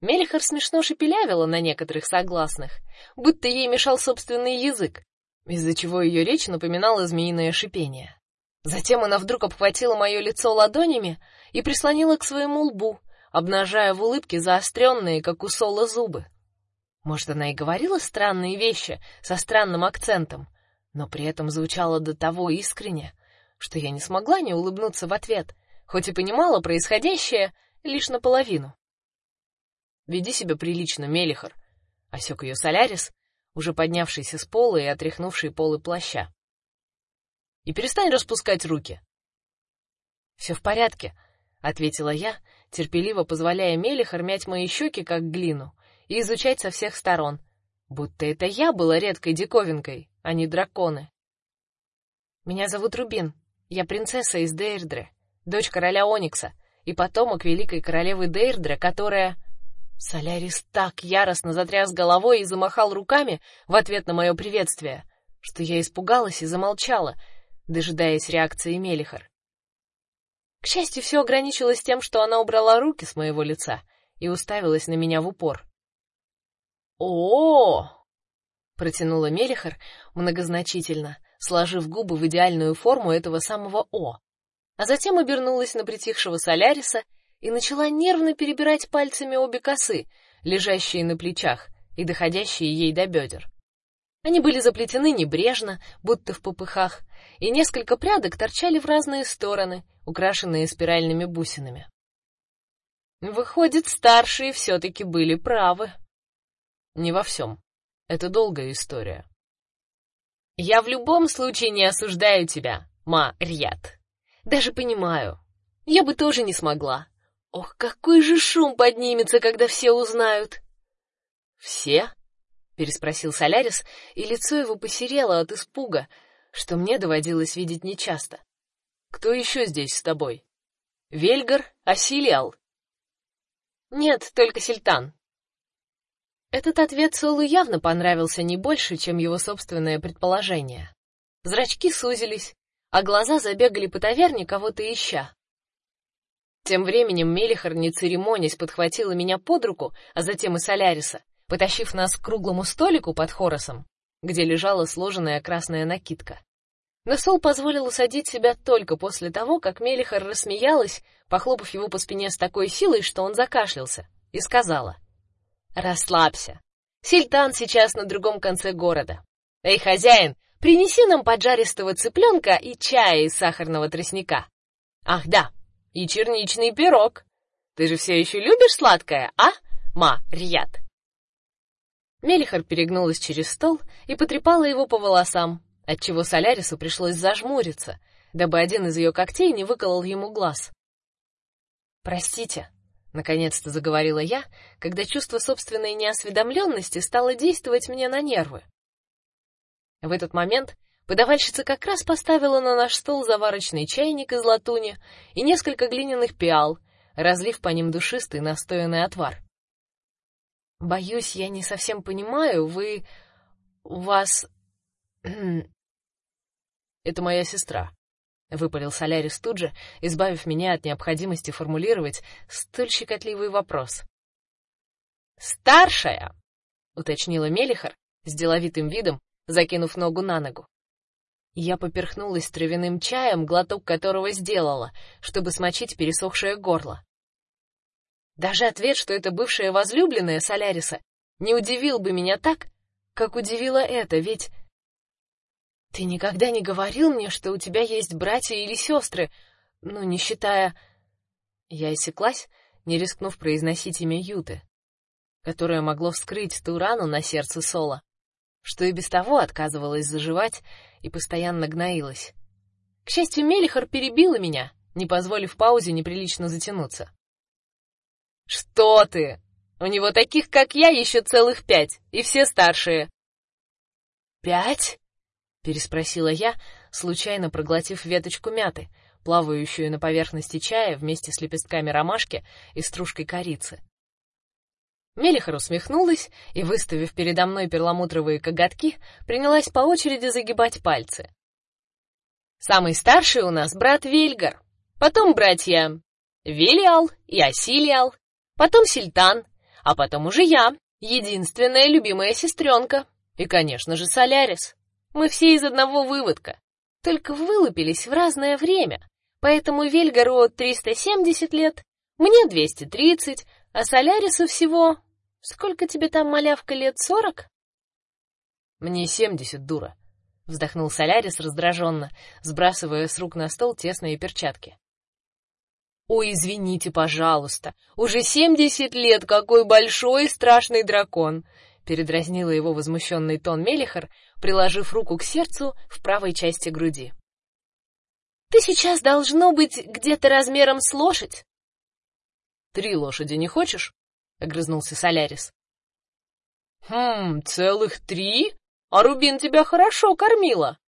[SPEAKER 1] Мелихар смешно шепелявила на некоторых согласных, будто ей мешал собственный язык, из-за чего ее речь напоминала змеиное шипение. Затем она вдруг обхватила мое лицо ладонями и прислонила к своему лбу, обнажая в улыбке заостренные, как у Сола, зубы. Может, она и говорила странные вещи со странным акцентом, но при этом звучала до того искренне, что я не смогла не улыбнуться в ответ, хоть и понимала происходящее лишь наполовину. Веди себя прилично, Мелихор, осек ее Солярис, уже поднявшийся с пола и отряхнувший полы плаща. И перестань распускать руки. Все в порядке, ответила я, терпеливо позволяя Мелихар мять мои щеки как глину и изучать со всех сторон, будто это я была редкой диковинкой, а не драконы. Меня зовут Рубин. Я принцесса из Дейрдре, дочь короля Оникса и потомок великой королевы Дейрдре, которая Солярис так яростно затряс головой и замахал руками в ответ на мое приветствие, что я испугалась и замолчала, дожидаясь реакции Мелихар. К счастью, все ограничилось тем, что она убрала руки с моего лица и уставилась на меня в упор. О! протянула Мелихар многозначительно, сложив губы в идеальную форму этого самого О. А затем обернулась на притихшего Соляриса и начала нервно перебирать пальцами обе косы, лежащие на плечах и доходящие ей до бедер. Они были заплетены небрежно, будто в попыхах, и несколько прядок торчали в разные стороны, украшенные спиральными бусинами. Выходит, старшие все таки были правы. Не во всем. Это долгая история. Я в любом случае не осуждаю тебя, Ма Рьят. Даже понимаю. Я бы тоже не смогла. Ох, какой же шум поднимется, когда все узнают. Все? Переспросил Солярис, и лицо его посерело от испуга, что мне доводилось видеть нечасто. Кто еще здесь с тобой? Вельгар, Асилиал? Нет, только Сильтан. Этот ответ Солу явно понравился не больше, чем его собственное предположение. Зрачки сузились, а глаза забегали по таверне кого-то ища. Тем временем Мелихар, не церемонясь, подхватила меня под руку, а затем и Соляриса, потащив нас к круглому столику под хоросом, где лежала сложенная красная накидка. Но позволил усадить себя только после того, как Мелихар рассмеялась, похлопав его по спине с такой силой, что он закашлялся, и сказала: "Расслабься. Сильтан сейчас на другом конце города. Эй, хозяин, принеси нам поджаристого цыпленка и чая из сахарного тростника. Ах, да, и черничный пирог. Ты же все еще любишь сладкое, а, ма Рият? Мелихар перегнулась через стол и потрепала его по волосам, отчего Солярису пришлось зажмуриться, дабы один из ее когтей не выколол ему глаз. Простите, наконец-то заговорила я, когда чувство собственной неосведомленности стало действовать мне на нервы. В этот момент Подавальщица как раз поставила на наш стол заварочный чайник из латуни и несколько глиняных пиал, разлив по ним душистый настоянный отвар. Боюсь, я не совсем понимаю, вы у вас Это моя сестра, выпалил Солярис тут же, избавив меня от необходимости формулировать столь щекотливый вопрос. Старшая, уточнила Мелихар с деловитым видом, закинув ногу на ногу. Я поперхнулась травяным чаем, глоток которого сделала, чтобы смочить пересохшее горло. Даже ответ, что это бывшая возлюбленная Соляриса, не удивил бы меня так, как удивило это, ведь ты никогда не говорил мне, что у тебя есть братья или сестры, ну, не считая Я осеклась, не рискнув произносить имя Юты, которое могло вскрыть ту рану на сердце Сола что и без того отказывалась заживать и постоянно гноилась. К счастью, Мелихар перебила меня, не позволив паузе неприлично затянуться. Что ты? У него таких, как я, еще целых пять, и все старшие. Пять? переспросила я, случайно проглотив веточку мяты, плавающую на поверхности чая вместе с лепестками ромашки и стружкой корицы. Мелихар усмехнулась и, выставив передо мной перламутровые коготки, принялась по очереди загибать пальцы. Самый старший у нас брат Вельгар, потом братья Велиал и Асилиал, потом Сильтан, а потом уже я, единственная любимая сестренка, и, конечно же, Солярис. Мы все из одного выводка, только вылупились в разное время, поэтому Вельгару 370 лет, мне 230, а Солярису всего... Сколько тебе там, малявка, лет сорок? Мне семьдесят, дура. Вздохнул Солярис раздраженно, сбрасывая с рук на стол тесные перчатки. Ой, извините, пожалуйста. Уже семьдесят лет, какой большой и страшный дракон. Передразнила его возмущенный тон Мелихар, приложив руку к сердцу в правой части груди. Ты сейчас должно быть где-то размером с лошадь,
[SPEAKER 2] Три лошади не хочешь? огрызнулся Солярис. Хм, целых три? А Рубин тебя хорошо кормила.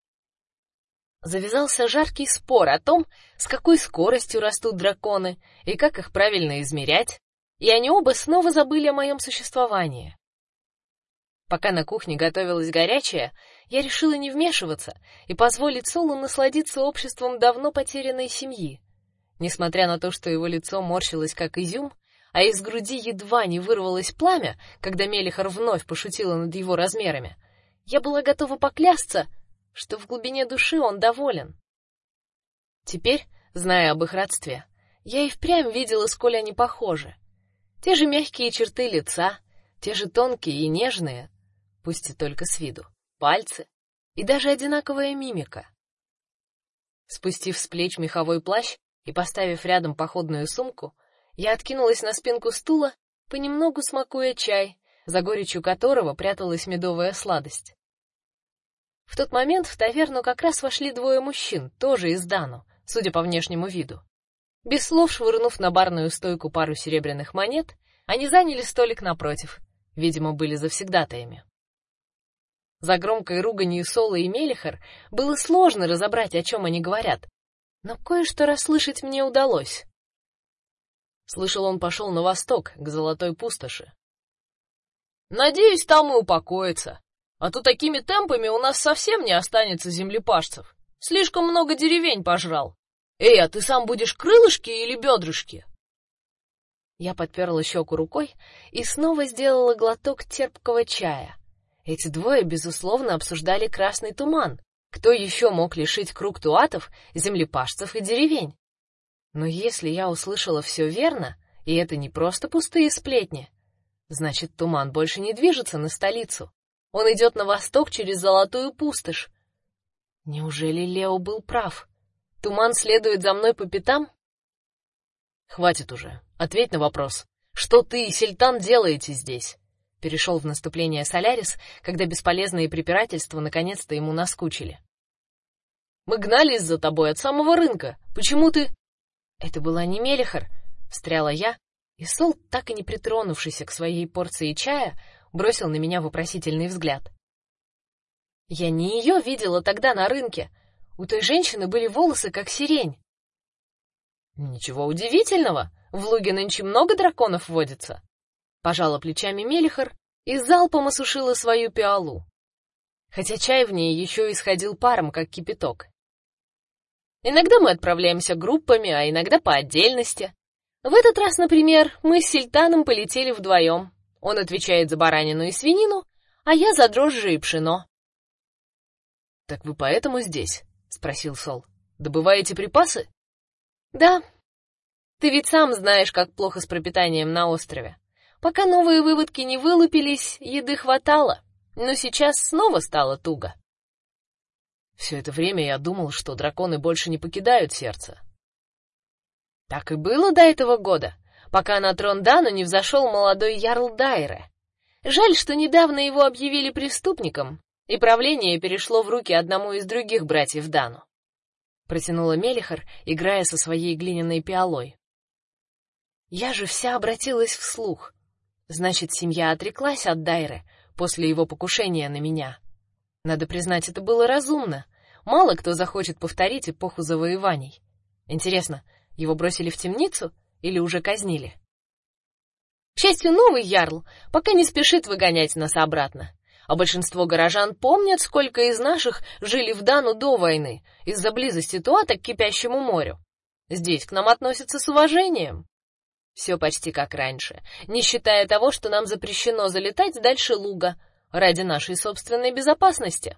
[SPEAKER 2] Завязался жаркий спор о том, с какой скоростью растут драконы и как их правильно измерять, и они оба снова забыли о моем существовании. Пока на кухне готовилось горячее, я решила не вмешиваться и позволить Солу насладиться обществом давно потерянной семьи. Несмотря на то, что его лицо морщилось как изюм, а из груди едва не вырвалось пламя, когда Мелихар вновь пошутила над его размерами, я была готова поклясться, что в глубине души он доволен. Теперь, зная об их родстве, я и впрямь видела, сколь они похожи. Те же мягкие черты лица, те же тонкие и нежные, пусть и только с виду, пальцы и даже одинаковая мимика. Спустив с плеч меховой плащ и поставив рядом походную сумку, я откинулась на спинку стула, понемногу смакуя чай, за горечью которого пряталась медовая сладость. В тот момент в таверну как раз вошли двое мужчин, тоже из Дану, судя по внешнему виду. Без слов швырнув на барную стойку пару серебряных монет, они заняли столик напротив. Видимо, были завсегдатаями. За громкой руганью Солы и Мелихар было сложно разобрать, о чем они говорят, но кое-что расслышать мне удалось. Слышал, он пошел на восток, к Золотой пустоши. Надеюсь, там и упокоится. А то такими темпами у нас совсем не останется землепашцев. Слишком много деревень пожрал. Эй, а ты сам будешь крылышки или бедрышки? Я подперла щеку рукой и снова сделала глоток терпкого чая. Эти двое безусловно обсуждали красный туман. Кто еще мог лишить круг туатов, землепашцев и деревень? Но если я услышала все верно, и это не просто пустые сплетни, значит, туман больше не движется на столицу. Он идет на восток через золотую пустошь. Неужели Лео был прав? Туман следует за мной по пятам? Хватит уже. Ответь на вопрос. Что ты и Сельтан делаете здесь? Перешел в наступление Солярис, когда бесполезные препирательства наконец-то ему наскучили. Мы гнались за тобой от самого рынка. Почему ты это была не Мелихар, встряла я, и Сол, так и не притронувшийся к своей порции чая, бросил на меня вопросительный взгляд. Я не ее видела тогда на рынке. У той женщины были волосы как сирень. Ничего удивительного, в Луге нынче много драконов водится. Пожала плечами Мелихар и залпом осушила свою пиалу. Хотя чай в ней еще исходил паром, как кипяток. Иногда мы отправляемся группами, а иногда по отдельности. В этот раз, например, мы с Сильтаном полетели вдвоем. Он отвечает за баранину и свинину, а я за дрожжи и пшено. Так вы поэтому здесь? спросил Сол. Добываете припасы? Да. Ты ведь сам знаешь, как плохо с пропитанием на острове. Пока новые выводки не вылупились, еды хватало, но сейчас снова стало туго. Все это время я думал, что драконы больше не покидают сердце. Так и было до этого года, пока на трон Дану не взошел молодой ярл Дайре. Жаль, что недавно его объявили преступником, и правление перешло в руки одному из других братьев Дану. Протянула Мелихар, играя со своей глиняной пиалой. Я же вся обратилась вслух. Значит, семья отреклась от Дайре после его покушения на меня. Надо признать, это было разумно. Мало кто захочет повторить эпоху завоеваний. Интересно, его бросили в темницу или уже казнили? К счастью, новый ярл пока не спешит выгонять нас обратно. А большинство горожан помнят, сколько из наших жили в Дану до войны из-за близости Туата к кипящему морю. Здесь к нам относятся с уважением. Все почти как раньше, не считая того, что нам запрещено залетать дальше луга, ради нашей собственной безопасности.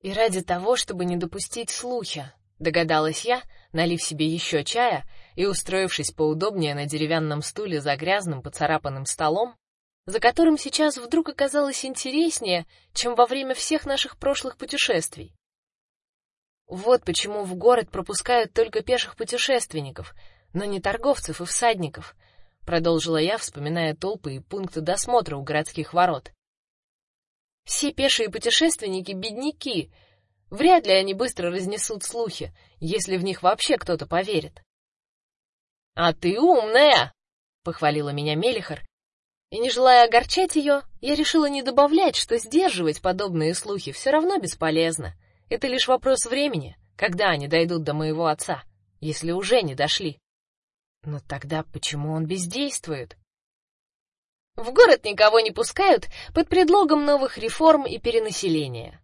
[SPEAKER 2] И ради того, чтобы не допустить слухи, догадалась я, налив себе еще чая и устроившись поудобнее на деревянном стуле за грязным поцарапанным столом, за которым сейчас вдруг оказалось интереснее, чем во время всех наших прошлых путешествий. Вот почему в город пропускают только пеших путешественников, но не торговцев и всадников, продолжила я, вспоминая толпы и пункты досмотра у городских ворот. Все пешие путешественники бедняки. Вряд ли они быстро разнесут слухи, если в них вообще кто-то поверит.
[SPEAKER 1] А ты умная, похвалила меня Мелихар. И не желая огорчать ее, я решила не добавлять, что сдерживать подобные слухи все равно бесполезно. Это лишь вопрос времени, когда они дойдут до моего отца, если уже не дошли. Но тогда почему он бездействует? В город никого не пускают под предлогом новых реформ и перенаселения.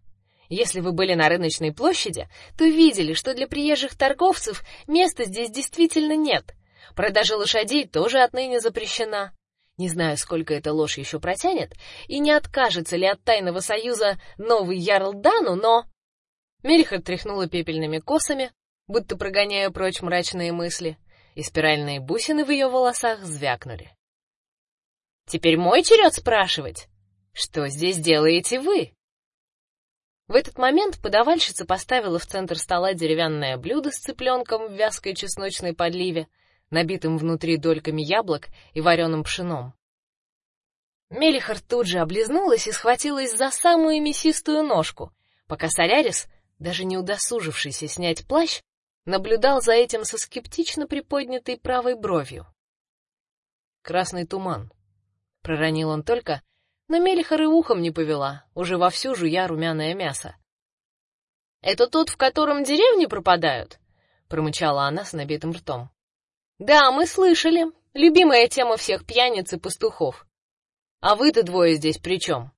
[SPEAKER 1] Если вы были на рыночной площади, то видели, что для приезжих торговцев места здесь действительно нет. Продажа лошадей тоже отныне запрещена. Не знаю, сколько эта ложь еще протянет, и не откажется ли от тайного союза новый ярл Дану, но Мельха тряхнула пепельными косами, будто прогоняя прочь мрачные мысли, и спиральные бусины в ее волосах звякнули. Теперь мой черед спрашивать, что здесь делаете вы? В этот момент подавальщица поставила в центр стола деревянное блюдо с цыпленком в вязкой чесночной подливе, набитым внутри дольками яблок и вареным пшеном. Мелихар тут же облизнулась и схватилась за самую мясистую ножку, пока Солярис, даже не удосужившийся снять плащ, наблюдал за этим со скептично приподнятой правой бровью. Красный туман, проронил он только, но Мелихар и ухом не повела, уже вовсю жуя румяное мясо. Это тот, в котором деревни пропадают, промычала она с набитым ртом. Да, мы слышали. Любимая тема всех пьяниц и пастухов. А вы-то двое здесь при чем?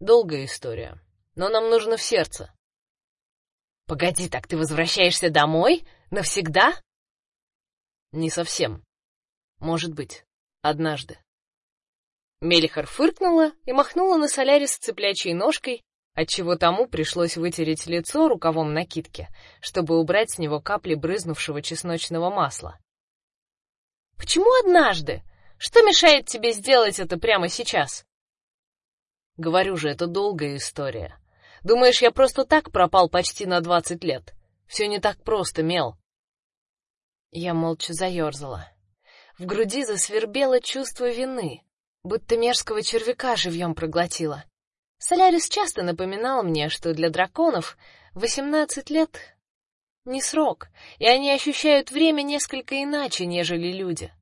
[SPEAKER 1] Долгая история, но нам нужно в сердце. Погоди, так ты возвращаешься домой навсегда? Не совсем. Может быть, однажды. Мелихар фыркнула и махнула на Солярис цыплячьей ножкой, отчего тому пришлось вытереть лицо рукавом накидки, чтобы убрать с него капли брызнувшего чесночного масла. Почему однажды? Что мешает тебе сделать это прямо сейчас? Говорю же, это долгая история. Думаешь, я просто так пропал почти на двадцать лет? Все не так просто, Мел. Я молча заерзала. В груди засвербело чувство вины, будто мерзкого червяка живьем проглотила. Солярис часто напоминал мне, что для драконов восемнадцать лет не срок, и они ощущают время несколько иначе, нежели люди.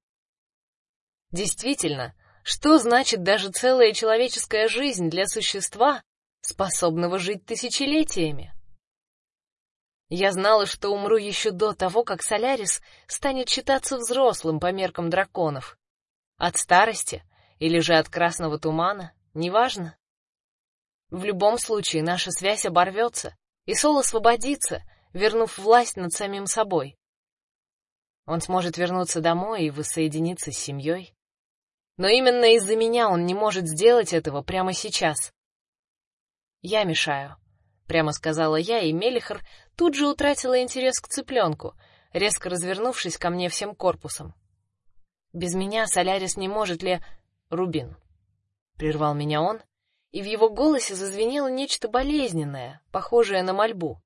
[SPEAKER 1] Действительно, что значит даже целая человеческая жизнь для существа, способного жить тысячелетиями. Я знала, что умру еще до того, как Солярис станет считаться взрослым по меркам драконов. От старости или же от красного тумана, неважно. В любом случае наша связь оборвется, и Сол освободится, вернув власть над самим собой. Он сможет вернуться домой и воссоединиться с семьей. Но именно из-за меня он не может сделать этого прямо сейчас. Я мешаю, прямо сказала я, и Мелихар тут же утратила интерес к цыпленку, резко развернувшись ко мне всем корпусом. Без меня Солярис не может ли Рубин? Прервал меня он, и в его голосе зазвенело нечто болезненное, похожее на мольбу.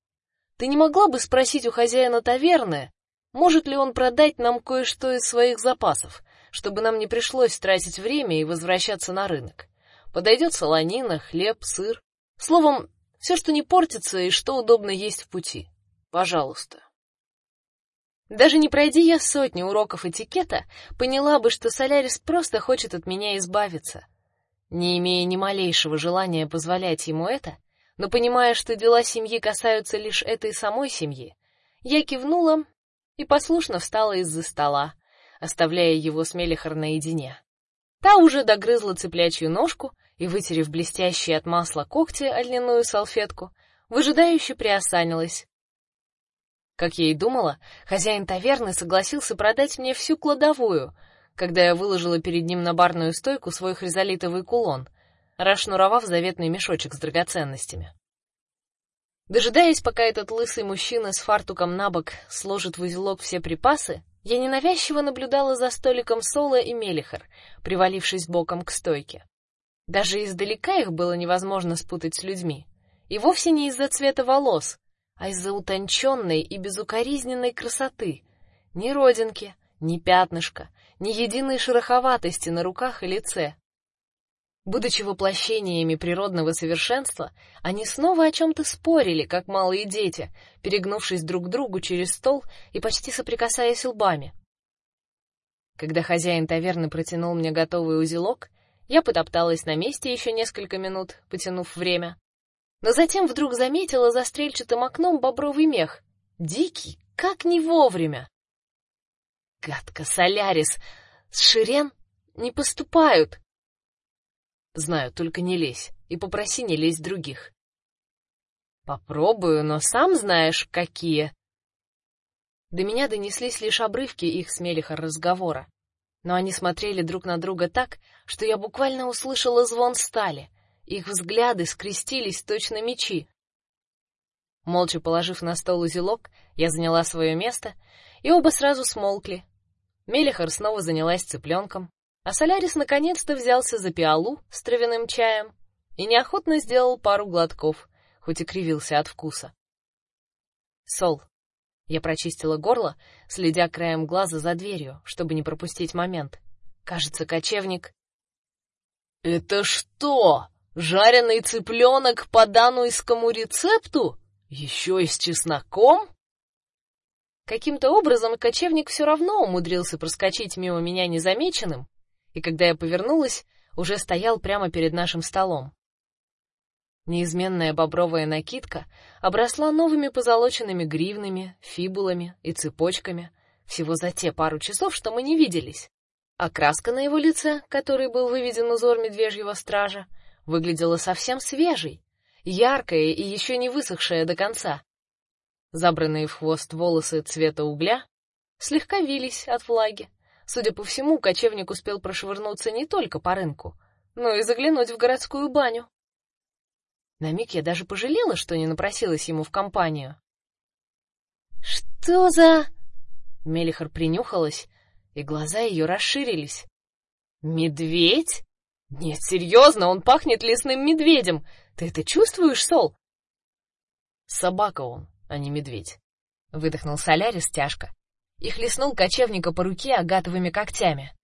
[SPEAKER 1] Ты не могла бы спросить у хозяина таверны, может ли он продать нам кое-что из своих запасов, чтобы нам не пришлось тратить время и возвращаться на рынок? Подойдет солонина, хлеб, сыр. Словом, все, что не портится и что удобно есть в пути. Пожалуйста. Даже не пройди я сотни уроков этикета, поняла бы, что Солярис просто хочет от меня избавиться. Не имея ни малейшего желания позволять ему это, но понимая, что дела семьи касаются лишь этой самой семьи, я кивнула и послушно встала из-за стола, оставляя его с Мелихар наедине. Та уже догрызла цыплячью ножку и, вытерев блестящие от масла когти о льняную салфетку, выжидающе приосанилась. Как я и думала, хозяин таверны согласился продать мне всю кладовую, когда я выложила перед ним на барную стойку свой хризолитовый кулон, расшнуровав заветный мешочек с драгоценностями. Дожидаясь, пока этот лысый мужчина с фартуком на бок сложит в узелок все припасы, я ненавязчиво наблюдала за столиком Сола и Мелихар, привалившись боком к стойке. Даже издалека их было невозможно спутать с людьми, и вовсе не из-за цвета волос, а из-за утонченной и безукоризненной красоты. Ни родинки, ни пятнышка, ни единой шероховатости на руках и лице. Будучи воплощениями природного совершенства, они снова о чем то спорили, как малые дети, перегнувшись друг к другу через стол и почти соприкасаясь лбами. Когда хозяин таверны протянул мне готовый узелок, я потопталась на месте еще несколько минут, потянув время. Но затем вдруг заметила за стрельчатым окном бобровый мех. Дикий, как не вовремя. Гадко, Солярис, с Ширен не поступают. Знаю, только не лезь и попроси не лезть других. Попробую, но сам знаешь, какие. До меня донеслись лишь обрывки их с Мелихор разговора, но они смотрели друг на друга так, что я буквально услышала звон стали. Их взгляды скрестились точно мечи. Молча положив на стол узелок, я заняла свое место, и оба сразу смолкли. Мелихор снова занялась цыпленком, а Солярис наконец-то взялся за пиалу с травяным чаем и неохотно сделал пару глотков, хоть и кривился от вкуса. Сол. Я прочистила горло, следя краем глаза за дверью, чтобы не пропустить момент. Кажется, кочевник. Это что? Жареный цыпленок по дануйскому рецепту? Еще и с чесноком? Каким-то образом кочевник все равно умудрился проскочить мимо меня незамеченным, и когда я повернулась, уже стоял прямо перед нашим столом. Неизменная бобровая накидка обросла новыми позолоченными гривнами, фибулами и цепочками всего за те пару часов, что мы не виделись. А краска на его лице, которой был выведен узор медвежьего стража, выглядела совсем свежей, яркая и еще не высохшая до конца. Забранные в хвост волосы цвета угля слегка вились от влаги. Судя по всему, кочевник успел прошвырнуться не только по рынку, но и заглянуть в городскую баню. На миг я даже пожалела, что не напросилась ему в компанию. Что за Мелихор принюхалась, и глаза ее расширились. Медведь? Нет, серьезно, он пахнет лесным медведем. Ты это чувствуешь, Сол? Собака он, а не медведь. Выдохнул Солярис тяжко и хлестнул кочевника по руке агатовыми когтями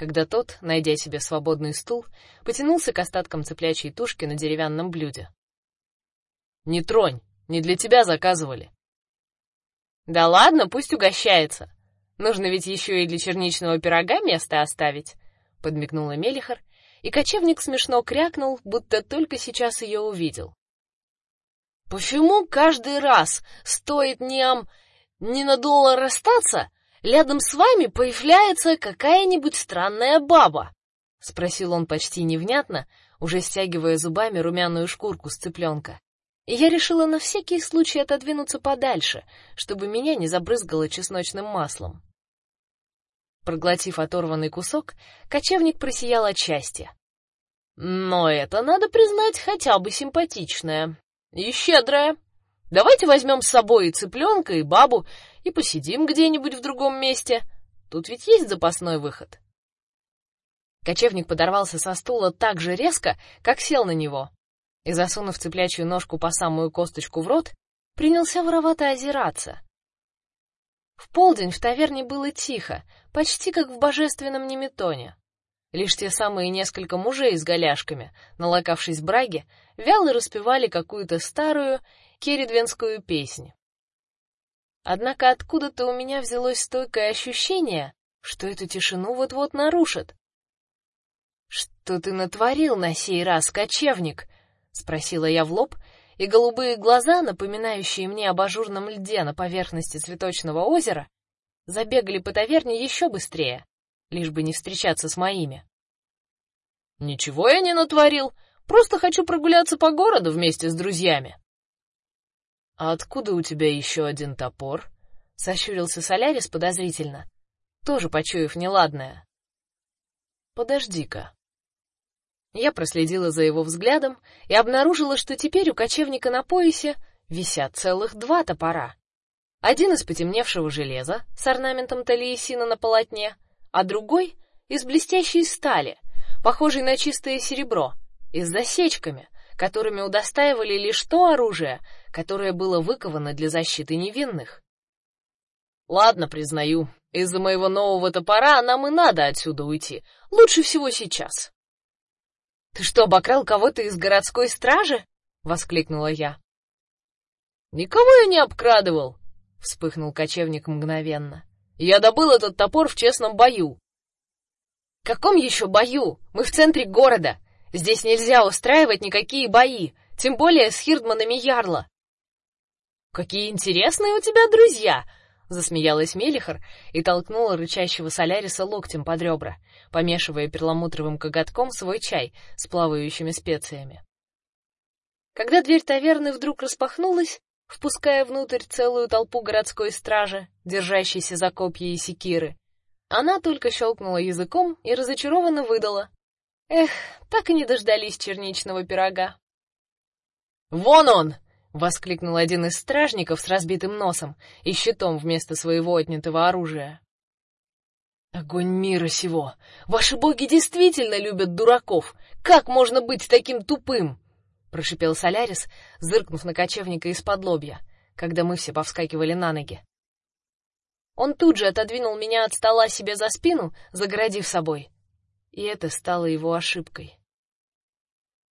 [SPEAKER 1] когда тот, найдя себе свободный стул, потянулся к остаткам цыплячьей тушки на деревянном блюде. Не тронь, не для тебя заказывали. Да ладно, пусть угощается. Нужно ведь еще и для черничного пирога место оставить, подмигнула Мелихор, и кочевник смешно крякнул, будто только сейчас ее увидел. Почему каждый раз стоит ням не на доллар расстаться, рядом с вами появляется какая-нибудь странная баба? спросил он почти невнятно, уже стягивая зубами румяную шкурку с цыпленка и я решила на всякий случай отодвинуться подальше, чтобы меня не забрызгало чесночным маслом. Проглотив оторванный кусок, кочевник просиял от счастья. Но это надо признать хотя бы симпатичное и щедрое. Давайте возьмем с собой и цыпленка, и бабу, и посидим где-нибудь в другом месте. Тут ведь есть запасной выход. Кочевник подорвался со стула так же резко, как сел на него и, засунув цыплячью ножку по самую косточку в рот, принялся воровато озираться. В полдень в таверне было тихо, почти как в божественном Неметоне. Лишь те самые несколько мужей с голяшками, налокавшись браги, вяло распевали какую-то старую кередвенскую песнь. Однако откуда-то у меня взялось стойкое ощущение, что эту тишину вот-вот нарушат. Что ты натворил на сей раз, кочевник? спросила я в лоб, и голубые глаза, напоминающие мне об ажурном льде на поверхности цветочного озера, забегали по таверне еще быстрее, лишь бы не встречаться с моими. Ничего я не натворил, просто хочу прогуляться по городу вместе с друзьями. А откуда у тебя еще один топор? сощурился Солярис подозрительно, тоже почуяв неладное. Подожди-ка. Я проследила за его взглядом и обнаружила, что теперь у кочевника на поясе висят целых два топора. Один из потемневшего железа с орнаментом талиесина на полотне, а другой из блестящей стали, похожей на чистое серебро, и с засечками, которыми удостаивали лишь то оружие, которое было выковано для защиты невинных. Ладно, признаю, из-за моего нового топора нам и надо отсюда уйти. Лучше всего сейчас. Ты что, обокрал кого-то из городской стражи? воскликнула я. Никого я не обкрадывал, вспыхнул кочевник мгновенно. Я добыл этот топор в честном бою. Каком еще бою? Мы в центре города. Здесь нельзя устраивать никакие бои, тем более с хирдманами Ярла. Какие интересные у тебя друзья, засмеялась Мелихар и толкнула рычащего Соляриса локтем под ребра, помешивая перламутровым коготком свой чай с плавающими специями. Когда дверь таверны вдруг распахнулась, впуская внутрь целую толпу городской стражи, держащейся за копья и секиры, она только щелкнула языком и разочарованно выдала: "Эх, так и не дождались черничного пирога". "Вон он!" Воскликнул один из стражников с разбитым носом и щитом вместо своего отнятого оружия. Огонь мира сего! Ваши боги действительно любят дураков. Как можно быть таким тупым? прошипел Солярис, зыркнув на кочевника из-под лобья, когда мы все повскакивали на ноги. Он тут же отодвинул меня от стола себе за спину, загородив собой. И это стало его ошибкой.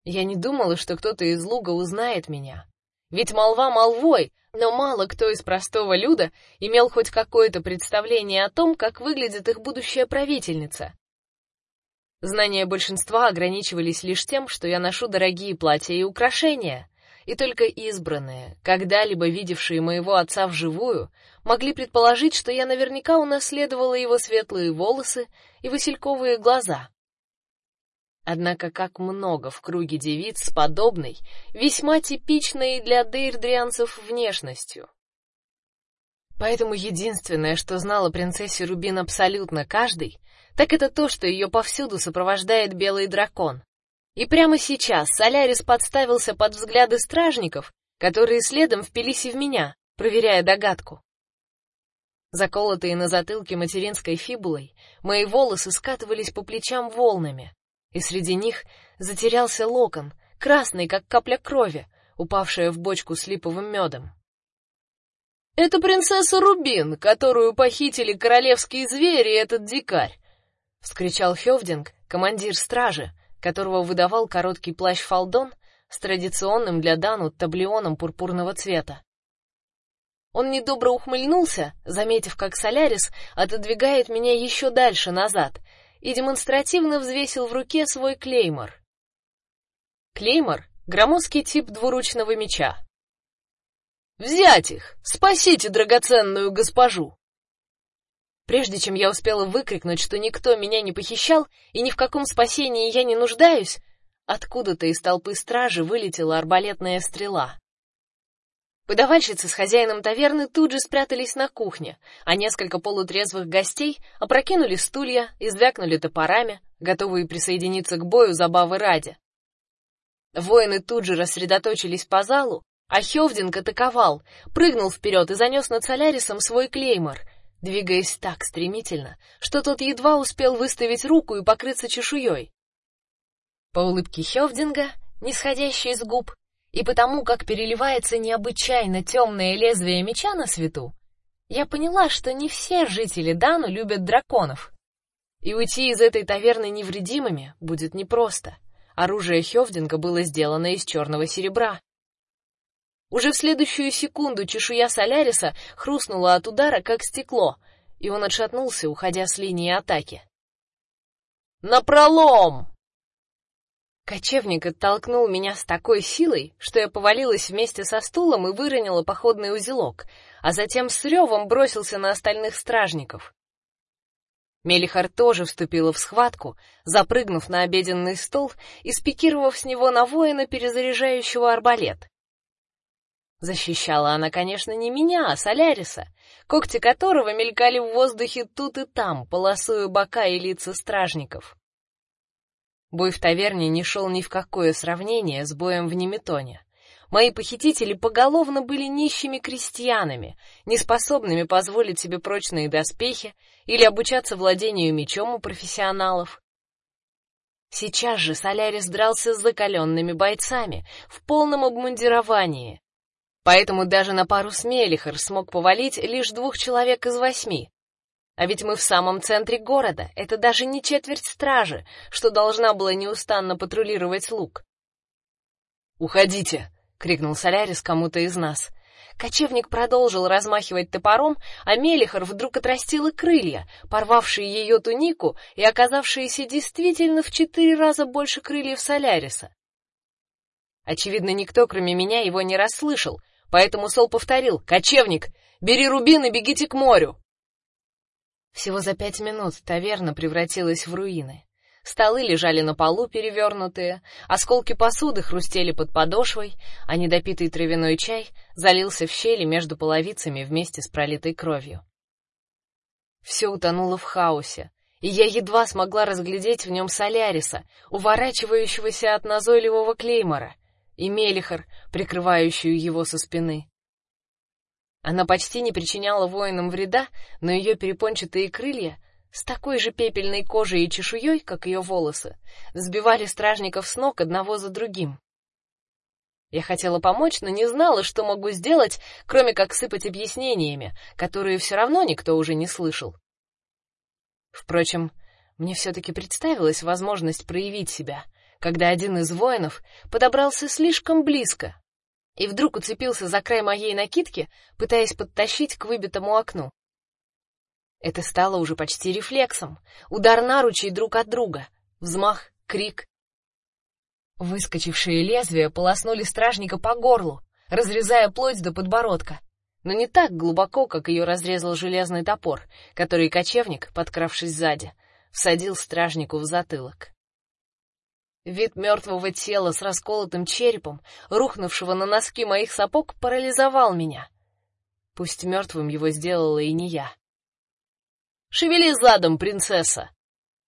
[SPEAKER 1] Я не думала, что кто-то из луга узнает меня. Ведь молва молвой, но мало кто из простого люда имел хоть какое-то представление о том, как выглядит их будущая правительница. Знания большинства ограничивались лишь тем, что я ношу дорогие платья и украшения, и только избранные, когда-либо видевшие моего отца вживую, могли предположить, что я наверняка унаследовала его светлые волосы и васильковые глаза. Однако как много в круге девиц с подобной, весьма типичной для дейрдрианцев внешностью. Поэтому единственное, что знала принцессе Рубин абсолютно каждый, так это то, что ее повсюду сопровождает белый дракон. И прямо сейчас Солярис подставился под взгляды стражников, которые следом впились и в меня, проверяя догадку. Заколотые на затылке материнской фибулой, мои волосы скатывались по плечам волнами, и среди них затерялся локон, красный, как капля крови, упавшая в бочку с липовым медом. Это принцесса Рубин, которую похитили королевские звери и этот дикарь, вскричал Хёвдинг, командир стражи, которого выдавал короткий плащ фалдон с традиционным для Дану таблионом пурпурного цвета. Он недобро ухмыльнулся, заметив, как Солярис отодвигает меня еще дальше назад, и демонстративно взвесил в руке свой клеймор. Клеймор громоздкий тип двуручного меча. Взять их, спасите драгоценную госпожу. Прежде чем я успела выкрикнуть, что никто меня не похищал и ни в каком спасении я не нуждаюсь, откуда-то из толпы стражи вылетела арбалетная стрела. Подавальщицы с хозяином таверны тут же спрятались на кухне, а несколько полутрезвых гостей опрокинули стулья и звякнули топорами, готовые присоединиться к бою забавы ради. Воины тут же рассредоточились по залу, а Хёвдинг атаковал, прыгнул вперед и занес над Солярисом свой клеймор — двигаясь так стремительно, что тот едва успел выставить руку и покрыться чешуей. По улыбке Хёвдинга, нисходящей с губ, и потому, как переливается необычайно темное лезвие меча на свету, я поняла, что не все жители Дану любят драконов. И уйти из этой таверны невредимыми будет непросто. Оружие Хёвдинга было сделано из черного серебра, уже в следующую секунду чешуя Соляриса хрустнула от удара, как стекло, и он отшатнулся, уходя с линии атаки. На пролом! Кочевник оттолкнул меня с такой силой, что я повалилась вместе со стулом и выронила походный узелок, а затем с ревом бросился на остальных стражников. Мелихар тоже вступила в схватку, запрыгнув на обеденный стол и спикировав с него на воина, перезаряжающего арбалет. Защищала она, конечно, не меня, а Соляриса, когти которого мелькали в воздухе тут и там, полосуя бока и лица стражников. Бой в таверне не шел ни в какое сравнение с боем в Неметоне. Мои похитители поголовно были нищими крестьянами, неспособными позволить себе прочные доспехи или обучаться владению мечом у профессионалов. Сейчас же Солярис дрался с закаленными бойцами в полном обмундировании, Поэтому даже на пару с Мелихар смог повалить лишь двух человек из восьми. А ведь мы в самом центре города, это даже не четверть стражи, что должна была неустанно патрулировать луг. «Уходите!» — крикнул Солярис кому-то из нас. Кочевник продолжил размахивать топором, а Мелихор вдруг отрастила крылья, порвавшие ее тунику и оказавшиеся действительно в четыре раза больше крыльев Соляриса. Очевидно, никто, кроме меня, его не расслышал, поэтому Сол повторил: "Кочевник, бери рубин и бегите к морю". Всего за пять минут таверна превратилась в руины. Столы лежали на полу перевернутые, осколки посуды хрустели под подошвой, а недопитый травяной чай залился в щели между половицами вместе с пролитой кровью. Все утонуло в хаосе, и я едва смогла разглядеть в нем Соляриса, уворачивающегося от назойливого клеймора, и Мелихар, прикрывающую его со спины. Она почти не причиняла воинам вреда, но ее перепончатые крылья с такой же пепельной кожей и чешуей, как ее волосы, сбивали стражников с ног одного за другим. Я хотела помочь, но не знала, что могу сделать, кроме как сыпать объяснениями, которые все равно никто уже не слышал. Впрочем, мне все таки представилась возможность проявить себя, когда один из воинов подобрался слишком близко и вдруг уцепился за край моей накидки, пытаясь подтащить к выбитому окну. Это стало уже почти рефлексом. Удар наручей друг от друга, взмах, крик. Выскочившие лезвия полоснули стражника по горлу, разрезая плоть до подбородка, но не так глубоко, как ее разрезал железный топор, который кочевник, подкравшись сзади, всадил стражнику в затылок. Вид мертвого тела с расколотым черепом, рухнувшего на носки моих сапог, парализовал меня. Пусть мертвым его сделала и не я. Шевели задом, принцесса.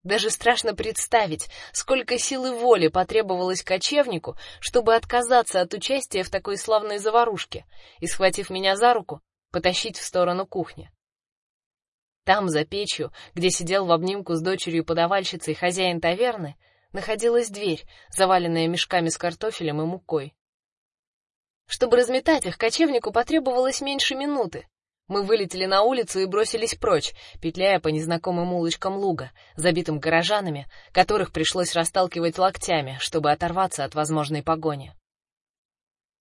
[SPEAKER 1] Даже страшно представить, сколько силы воли потребовалось кочевнику, чтобы отказаться от участия в такой славной заварушке и, схватив меня за руку, потащить в сторону кухни. Там, за печью, где сидел в обнимку с дочерью подавальщицей хозяин таверны, находилась дверь, заваленная мешками с картофелем и мукой. Чтобы разметать их, кочевнику потребовалось меньше минуты, мы вылетели на улицу и бросились прочь, петляя по незнакомым улочкам луга, забитым горожанами, которых пришлось расталкивать локтями, чтобы оторваться от возможной погони.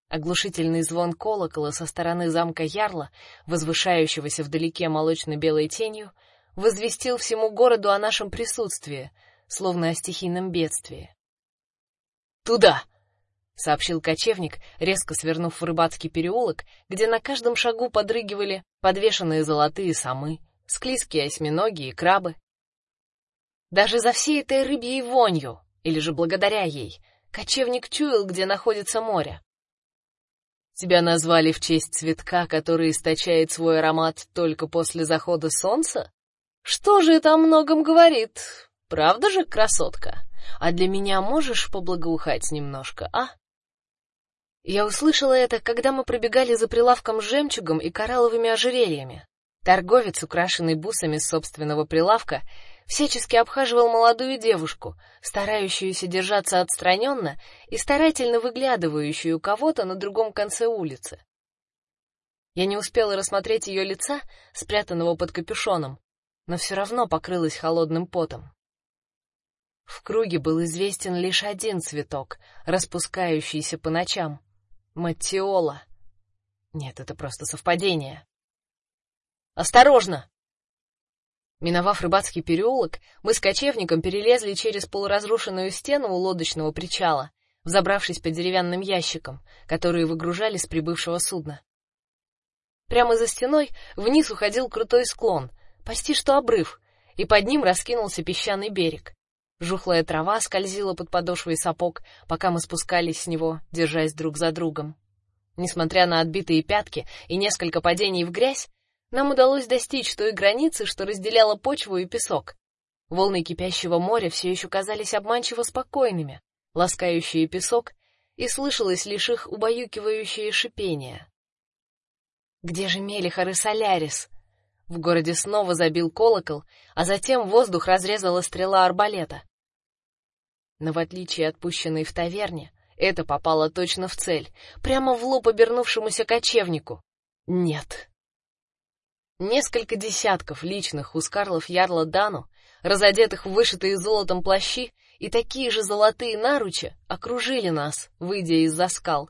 [SPEAKER 1] Оглушительный звон колокола со стороны замка Ярла, возвышающегося вдалеке молочно-белой тенью, возвестил всему городу о нашем присутствии, словно о стихийном бедствии. Туда, сообщил кочевник, резко свернув в рыбацкий переулок, где на каждом шагу подрыгивали подвешенные золотые самы, склизкие осьминоги и крабы. Даже за всей этой рыбьей вонью, или же благодаря ей, кочевник чуял, где находится море. Тебя назвали в честь цветка, который источает свой аромат только после захода солнца? Что же это о многом говорит? Правда же, красотка? А для меня можешь поблагоухать немножко, а? Я услышала это, когда мы пробегали за прилавком с жемчугом и коралловыми ожерельями. Торговец, украшенный бусами с собственного прилавка, всячески обхаживал молодую девушку, старающуюся держаться отстраненно и старательно выглядывающую кого-то на другом конце улицы. Я не успела рассмотреть ее лица, спрятанного под капюшоном, но все равно покрылась холодным потом. В круге был известен лишь один цветок, распускающийся по ночам. Матиола. Нет, это просто совпадение. Осторожно. Миновав рыбацкий переулок, мы с кочевником перелезли через полуразрушенную стену у лодочного причала, взобравшись по деревянным ящикам, которые выгружали с прибывшего судна. Прямо за стеной вниз уходил крутой склон, почти что обрыв, и под ним раскинулся песчаный берег. Жухлая трава скользила под подошвой сапог, пока мы спускались с него, держась друг за другом. Несмотря на отбитые пятки и несколько падений в грязь, нам удалось достичь той границы, что разделяла почву и песок. Волны кипящего моря все еще казались обманчиво спокойными, ласкающие песок, и слышалось лишь их убаюкивающее шипение. Где же Мелихар и Солярис? В городе снова забил колокол, а затем воздух разрезала стрела арбалета. Но в отличие от пущенной в таверне, это попало точно в цель, прямо в лоб обернувшемуся кочевнику. Нет. Несколько десятков личных ускарлов ярла Дану, разодетых в вышитые золотом плащи и такие же золотые наручи, окружили нас, выйдя из-за скал.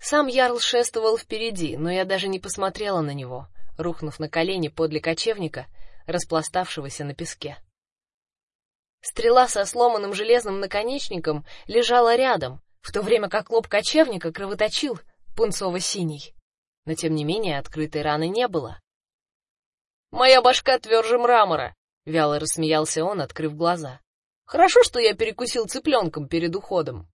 [SPEAKER 1] Сам ярл шествовал впереди, но я даже не посмотрела на него, рухнув на колени подле кочевника, распластавшегося на песке. Стрела со сломанным железным наконечником лежала рядом, в то время как лоб кочевника кровоточил пунцово-синий. Но тем не менее открытой раны не было. Моя башка тверже мрамора, вяло рассмеялся он, открыв глаза. Хорошо, что я перекусил цыпленком перед уходом.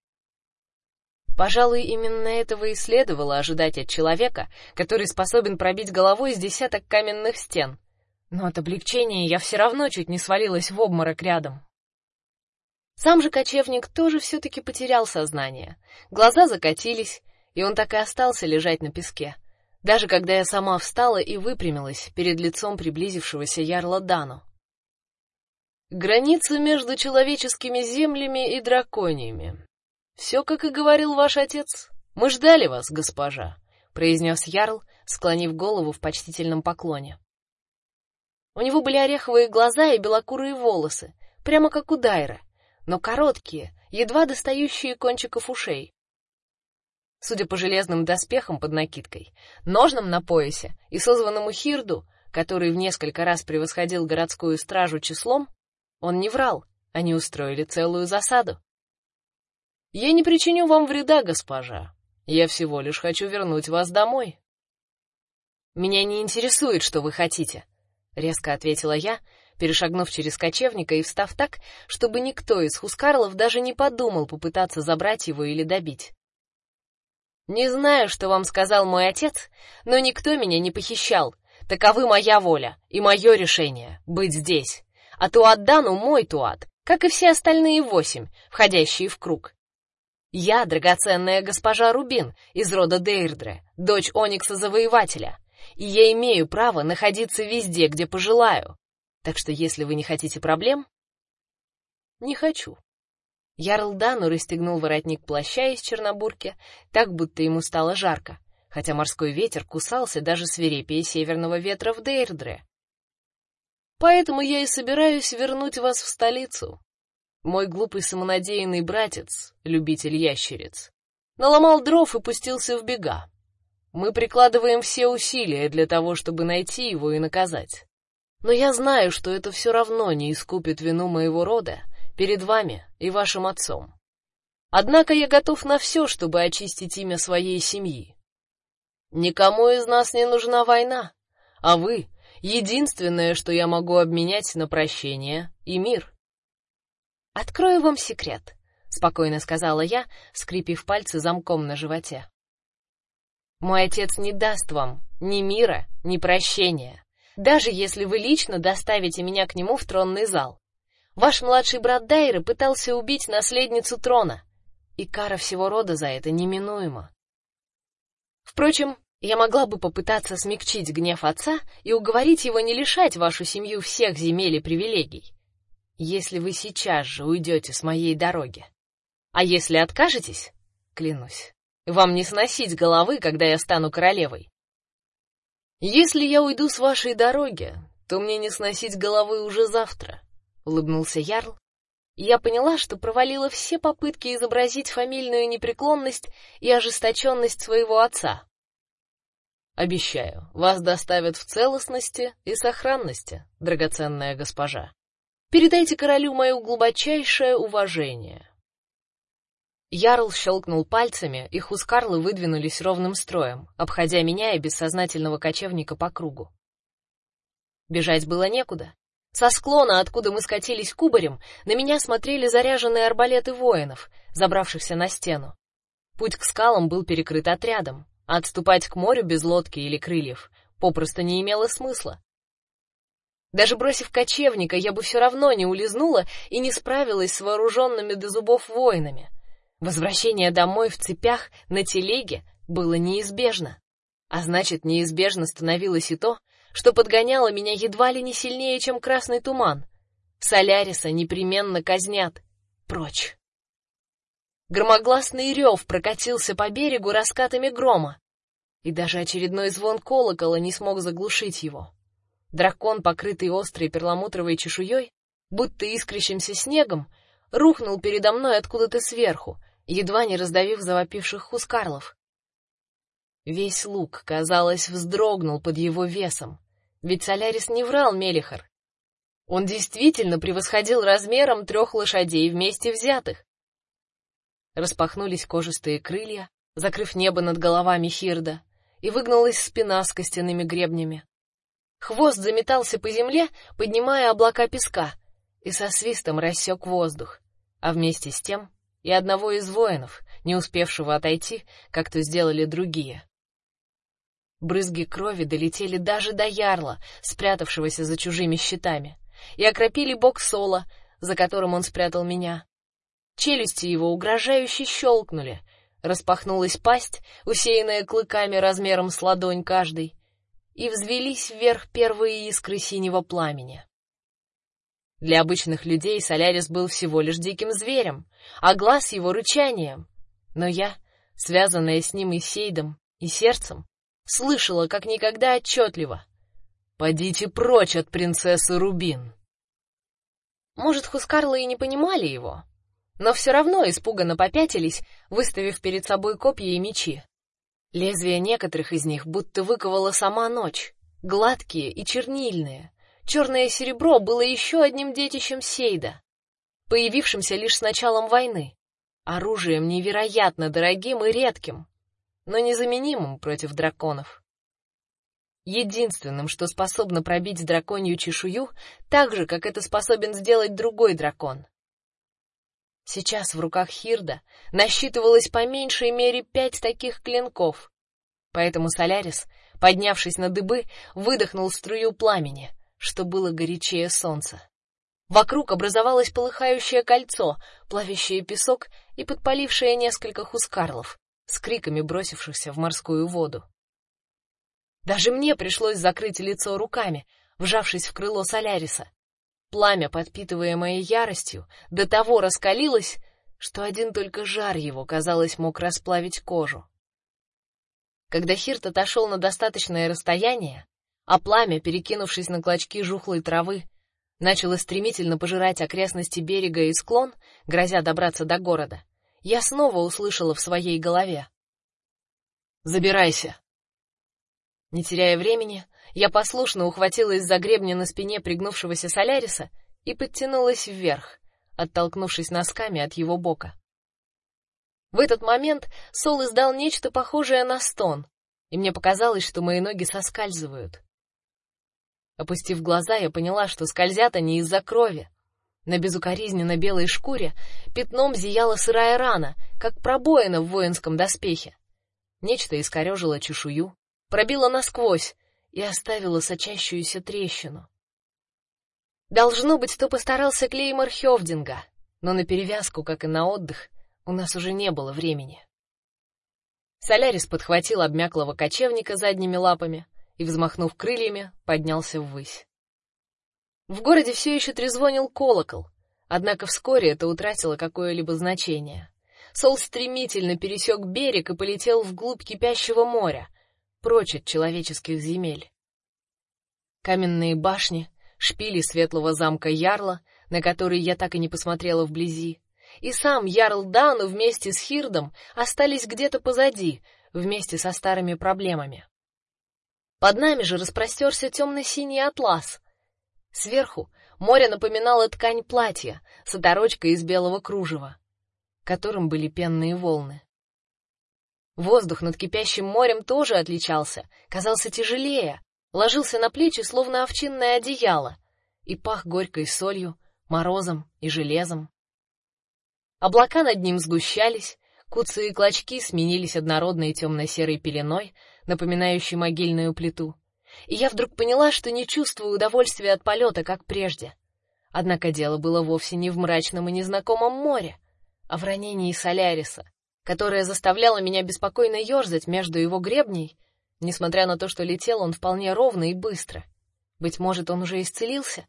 [SPEAKER 1] Пожалуй, именно этого и следовало ожидать от человека, который способен пробить головой с десяток каменных стен. Но от облегчения я все равно чуть не свалилась в обморок рядом. Сам же кочевник тоже все таки потерял сознание. Глаза закатились, и он так и остался лежать на песке. Даже когда я сама встала и выпрямилась перед лицом приблизившегося ярла Дану. Граница между человеческими землями и драконьими. Все, как и говорил ваш отец. Мы ждали вас, госпожа, произнес ярл, склонив голову в почтительном поклоне. У него были ореховые глаза и белокурые волосы, прямо как у Дайра, но короткие, едва достающие кончиков ушей. Судя по железным доспехам под накидкой, ножнам на поясе и созванному хирду, который в несколько раз превосходил городскую стражу числом, он не врал, они устроили целую засаду. Я не причиню вам вреда, госпожа. Я всего лишь хочу вернуть вас домой. Меня не интересует, что вы хотите, резко ответила я, перешагнув через кочевника и встав так, чтобы никто из хускарлов даже не подумал попытаться забрать его или добить. Не знаю, что вам сказал мой отец, но никто меня не похищал. Таковы моя воля и мое решение быть здесь. А Туат-Дану мой Туат, как и все остальные восемь, входящие в круг. Я драгоценная госпожа Рубин из рода Дейрдре, дочь Оникса Завоевателя, и я имею право находиться везде, где пожелаю. Так что если вы не хотите проблем, не хочу. Ярл Дану расстегнул воротник плаща из чернобурки, так будто ему стало жарко, хотя морской ветер кусался даже свирепее северного ветра в Дейрдре. Поэтому я и собираюсь вернуть вас в столицу. Мой глупый самонадеянный братец, любитель ящериц, наломал дров и пустился в бега. Мы прикладываем все усилия для того, чтобы найти его и наказать. Но я знаю, что это все равно не искупит вину моего рода перед вами и вашим отцом. Однако я готов на все, чтобы очистить имя своей семьи. Никому из нас не нужна война, а вы единственное, что я могу обменять на прощение и мир. Открою вам секрет, спокойно сказала я, скрипив пальцы замком на животе. Мой отец не даст вам ни мира, ни прощения даже если вы лично доставите меня к нему в тронный зал. Ваш младший брат Дайры пытался убить наследницу трона, и кара всего рода за это неминуема. Впрочем, я могла бы попытаться смягчить гнев отца и уговорить его не лишать вашу семью всех земель и привилегий, если вы сейчас же уйдете с моей дороги. А если откажетесь, клянусь, вам не сносить головы, когда я стану королевой. Если я уйду с вашей дороги, то мне не сносить головы уже завтра, улыбнулся ярл. Я поняла, что провалила все попытки изобразить фамильную непреклонность и ожесточенность своего отца. Обещаю, вас доставят в целостности и сохранности, драгоценная госпожа. Передайте королю мое глубочайшее уважение. Ярл щелкнул пальцами, и хускарлы выдвинулись ровным строем, обходя меня и бессознательного кочевника по кругу. Бежать было некуда. Со склона, откуда мы скатились кубарем, на меня смотрели заряженные арбалеты воинов, забравшихся на стену. Путь к скалам был перекрыт отрядом, а отступать к морю без лодки или крыльев попросту не имело смысла. Даже бросив кочевника, я бы все равно не улизнула и не справилась с вооруженными до зубов воинами — Возвращение домой в цепях на телеге было неизбежно. А значит, неизбежно становилось и то, что подгоняло меня едва ли не сильнее, чем красный туман. Соляриса непременно казнят. Прочь. Громогласный рев прокатился по берегу раскатами грома, и даже очередной звон колокола не смог заглушить его. Дракон, покрытый острой перламутровой чешуей, будто искрящимся снегом, рухнул передо мной откуда-то сверху, едва не раздавив завопивших хускарлов. Весь луг, казалось, вздрогнул под его весом, ведь Солярис не врал Мелихар. Он действительно превосходил размером трех лошадей вместе взятых. Распахнулись кожистые крылья, закрыв небо над головами Хирда, и выгнулась спина с костяными гребнями. Хвост заметался по земле, поднимая облака песка, и со свистом рассек воздух, а вместе с тем и одного из воинов, не успевшего отойти, как то сделали другие. Брызги крови долетели даже до ярла, спрятавшегося за чужими щитами и окропили бок Сола, за которым он спрятал меня. Челюсти его угрожающе щелкнули, распахнулась пасть, усеянная клыками размером с ладонь каждый, и взвелись вверх первые искры синего пламени. Для обычных людей Солярис был всего лишь диким зверем, а глаз его рычанием. Но я, связанная с ним и сейдом, и сердцем, слышала как никогда отчетливо. Подите прочь от принцессы Рубин. Может, Хускарлы и не понимали его, но все равно испуганно попятились, выставив перед собой копья и мечи. Лезвия некоторых из них будто выковала сама ночь, гладкие и чернильные. Черное серебро было еще одним детищем Сейда, появившимся лишь с началом войны, оружием невероятно дорогим и редким, но незаменимым против драконов. Единственным, что способно пробить драконью чешую, так же, как это способен сделать другой дракон. Сейчас в руках Хирда насчитывалось по меньшей мере пять таких клинков. Поэтому Солярис, поднявшись на дыбы, выдохнул струю пламени, что было горячее солнца. Вокруг образовалось полыхающее кольцо, плавящее песок и подпалившее несколько хускарлов, с криками бросившихся в морскую воду. Даже мне пришлось закрыть лицо руками, вжавшись в крыло Соляриса. Пламя, подпитываемое яростью, до того раскалилось, что один только жар его, казалось, мог расплавить кожу. Когда Хирт отошел на достаточное расстояние, а пламя, перекинувшись на клочки жухлой травы, начало стремительно пожирать окрестности берега и склон, грозя добраться до города, я снова услышала в своей голове: "Забирайся". Не теряя времени, я послушно ухватилась за гребня на спине пригнувшегося Соляриса и подтянулась вверх, оттолкнувшись носками от его бока. В этот момент Сол издал нечто похожее на стон, и мне показалось, что мои ноги соскальзывают. Опустив глаза, я поняла, что скользят они из-за крови. На безукоризненно белой шкуре пятном зияла сырая рана, как пробоина в воинском доспехе. Нечто искорежило чешую, пробила насквозь и оставила сочащуюся трещину. Должно быть, то постарался Клеймор Хёвдинга, но на перевязку, как и на отдых, у нас уже не было времени. Солярис подхватил обмяклого кочевника задними лапами и, взмахнув крыльями, поднялся ввысь. В городе все еще трезвонил колокол, однако вскоре это утратило какое-либо значение. Сол стремительно пересек берег и полетел вглубь кипящего моря, прочь от человеческих земель. Каменные башни, шпили светлого замка Ярла, на который я так и не посмотрела вблизи, и сам Ярл Дану вместе с Хирдом остались где-то позади, вместе со старыми проблемами. Под нами же распростерся темно-синий атлас. Сверху море напоминало ткань платья с оторочкой из белого кружева, которым были пенные волны. Воздух над кипящим морем тоже отличался, казался тяжелее, ложился на плечи словно овчинное одеяло и пах горькой солью, морозом и железом. Облака над ним сгущались, куцые клочки сменились однородной темно-серой пеленой, напоминающей могильную плиту. И я вдруг поняла, что не чувствую удовольствия от полета, как прежде. Однако дело было вовсе не в мрачном и незнакомом море, а в ранении Соляриса, которая заставляла меня беспокойно ерзать между его гребней, несмотря на то, что летел он вполне ровно и быстро. Быть может, он уже исцелился?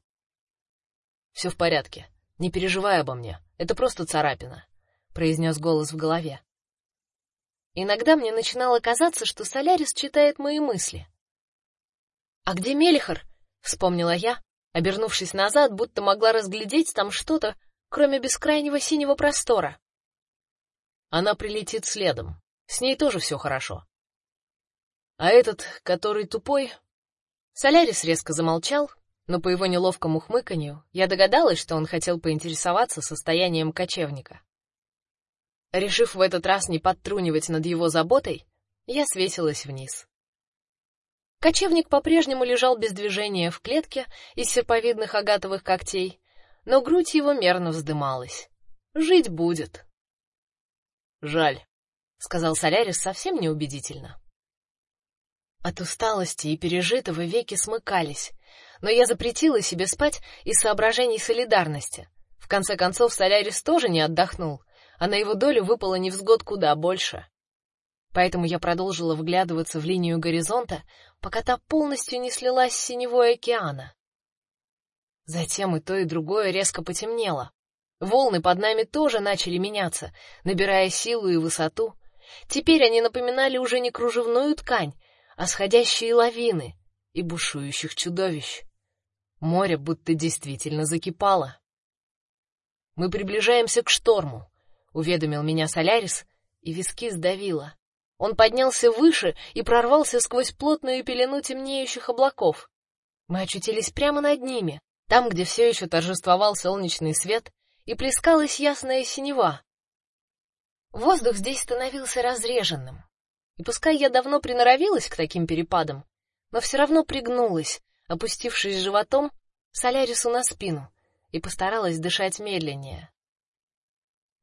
[SPEAKER 1] Все в порядке. Не переживай обо мне. Это просто царапина, произнес голос в голове. Иногда мне начинало казаться, что Солярис читает мои мысли. А где Мелихар? вспомнила я, обернувшись назад, будто могла разглядеть там что-то, кроме бескрайнего синего простора. Она прилетит следом. С ней тоже все хорошо.
[SPEAKER 2] А этот, который тупой, Солярис резко замолчал, но по его неловкому хмыканью я догадалась, что он хотел поинтересоваться состоянием кочевника. Решив в этот раз не подтрунивать над его заботой, я свесилась вниз. Кочевник по-прежнему лежал без движения в клетке из серповидных агатовых когтей, но грудь его мерно вздымалась. Жить будет. Жаль, сказал Солярис совсем неубедительно. От усталости и пережитого веки смыкались, но я запретила себе спать из соображений солидарности. В конце концов, Солярис тоже не отдохнул, а на его долю выпало невзгод куда больше. Поэтому я продолжила вглядываться в линию горизонта, пока та полностью не слилась с синевой океана. Затем и то, и другое резко потемнело. Волны под нами тоже начали меняться, набирая силу и высоту. Теперь они напоминали уже не кружевную ткань, а сходящие лавины и бушующих чудовищ. Море будто действительно закипало. Мы приближаемся к шторму, уведомил меня Солярис, и виски сдавило. Он поднялся выше и прорвался сквозь плотную пелену темнеющих облаков. Мы очутились прямо над ними, там, где все еще торжествовал солнечный свет и плескалась ясная синева. Воздух здесь становился разреженным, и пускай я давно приноровилась к таким перепадам, но все равно пригнулась, опустившись животом Солярису на спину, и постаралась дышать медленнее.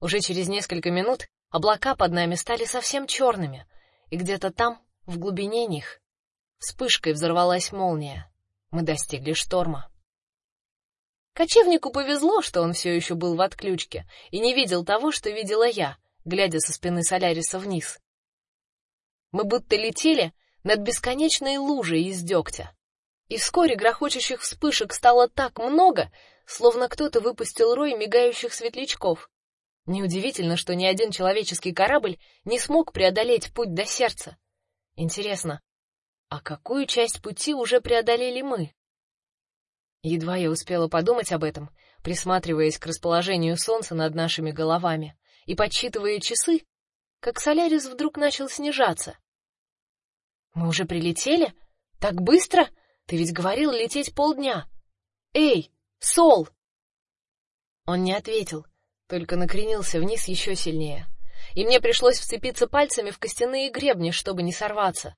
[SPEAKER 2] Уже через несколько минут облака под нами стали совсем черными, и где-то там, в глубине них, вспышкой взорвалась молния. Мы достигли шторма. Кочевнику повезло, что он все еще был в отключке и не видел того, что видела я, глядя со спины Соляриса вниз. Мы будто летели над бесконечной лужей из дегтя. И вскоре грохочущих вспышек стало так много, словно кто-то выпустил рой мигающих светлячков. Неудивительно, что ни один человеческий корабль не смог преодолеть путь до сердца. Интересно, а какую часть пути уже преодолели мы? Едва я успела подумать об этом, присматриваясь к расположению солнца над нашими головами и подсчитывая часы, как Солярис вдруг начал снижаться. Мы уже прилетели? Так быстро? Ты ведь говорил лететь полдня. Эй, Сол! Он не ответил, только накренился вниз еще сильнее, и мне пришлось вцепиться пальцами в костяные гребни, чтобы не сорваться.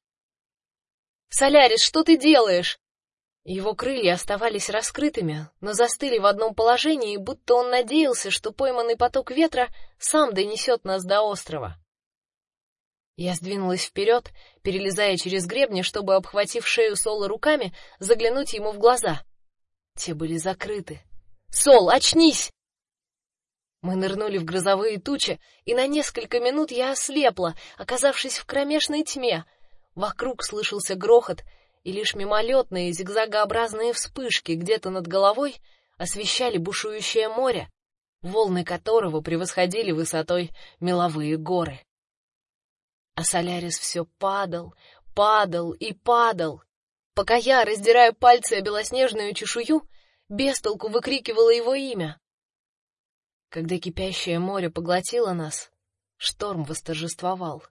[SPEAKER 2] Солярис, что ты делаешь? Его крылья оставались раскрытыми, но застыли в одном положении, будто он надеялся, что пойманный поток ветра сам донесет нас до острова. Я сдвинулась вперед, перелезая через гребни, чтобы, обхватив шею Сола руками, заглянуть ему в глаза. Те были закрыты. Сол, очнись! Мы нырнули в грозовые тучи, и на несколько минут я ослепла, оказавшись в кромешной тьме. Вокруг слышался грохот, и лишь мимолетные зигзагообразные вспышки где-то над головой освещали бушующее море, волны которого превосходили высотой меловые горы а Солярис все падал, падал и падал, пока я, раздирая пальцы о белоснежную чешую, без толку выкрикивала его имя. Когда кипящее море поглотило нас, шторм восторжествовал.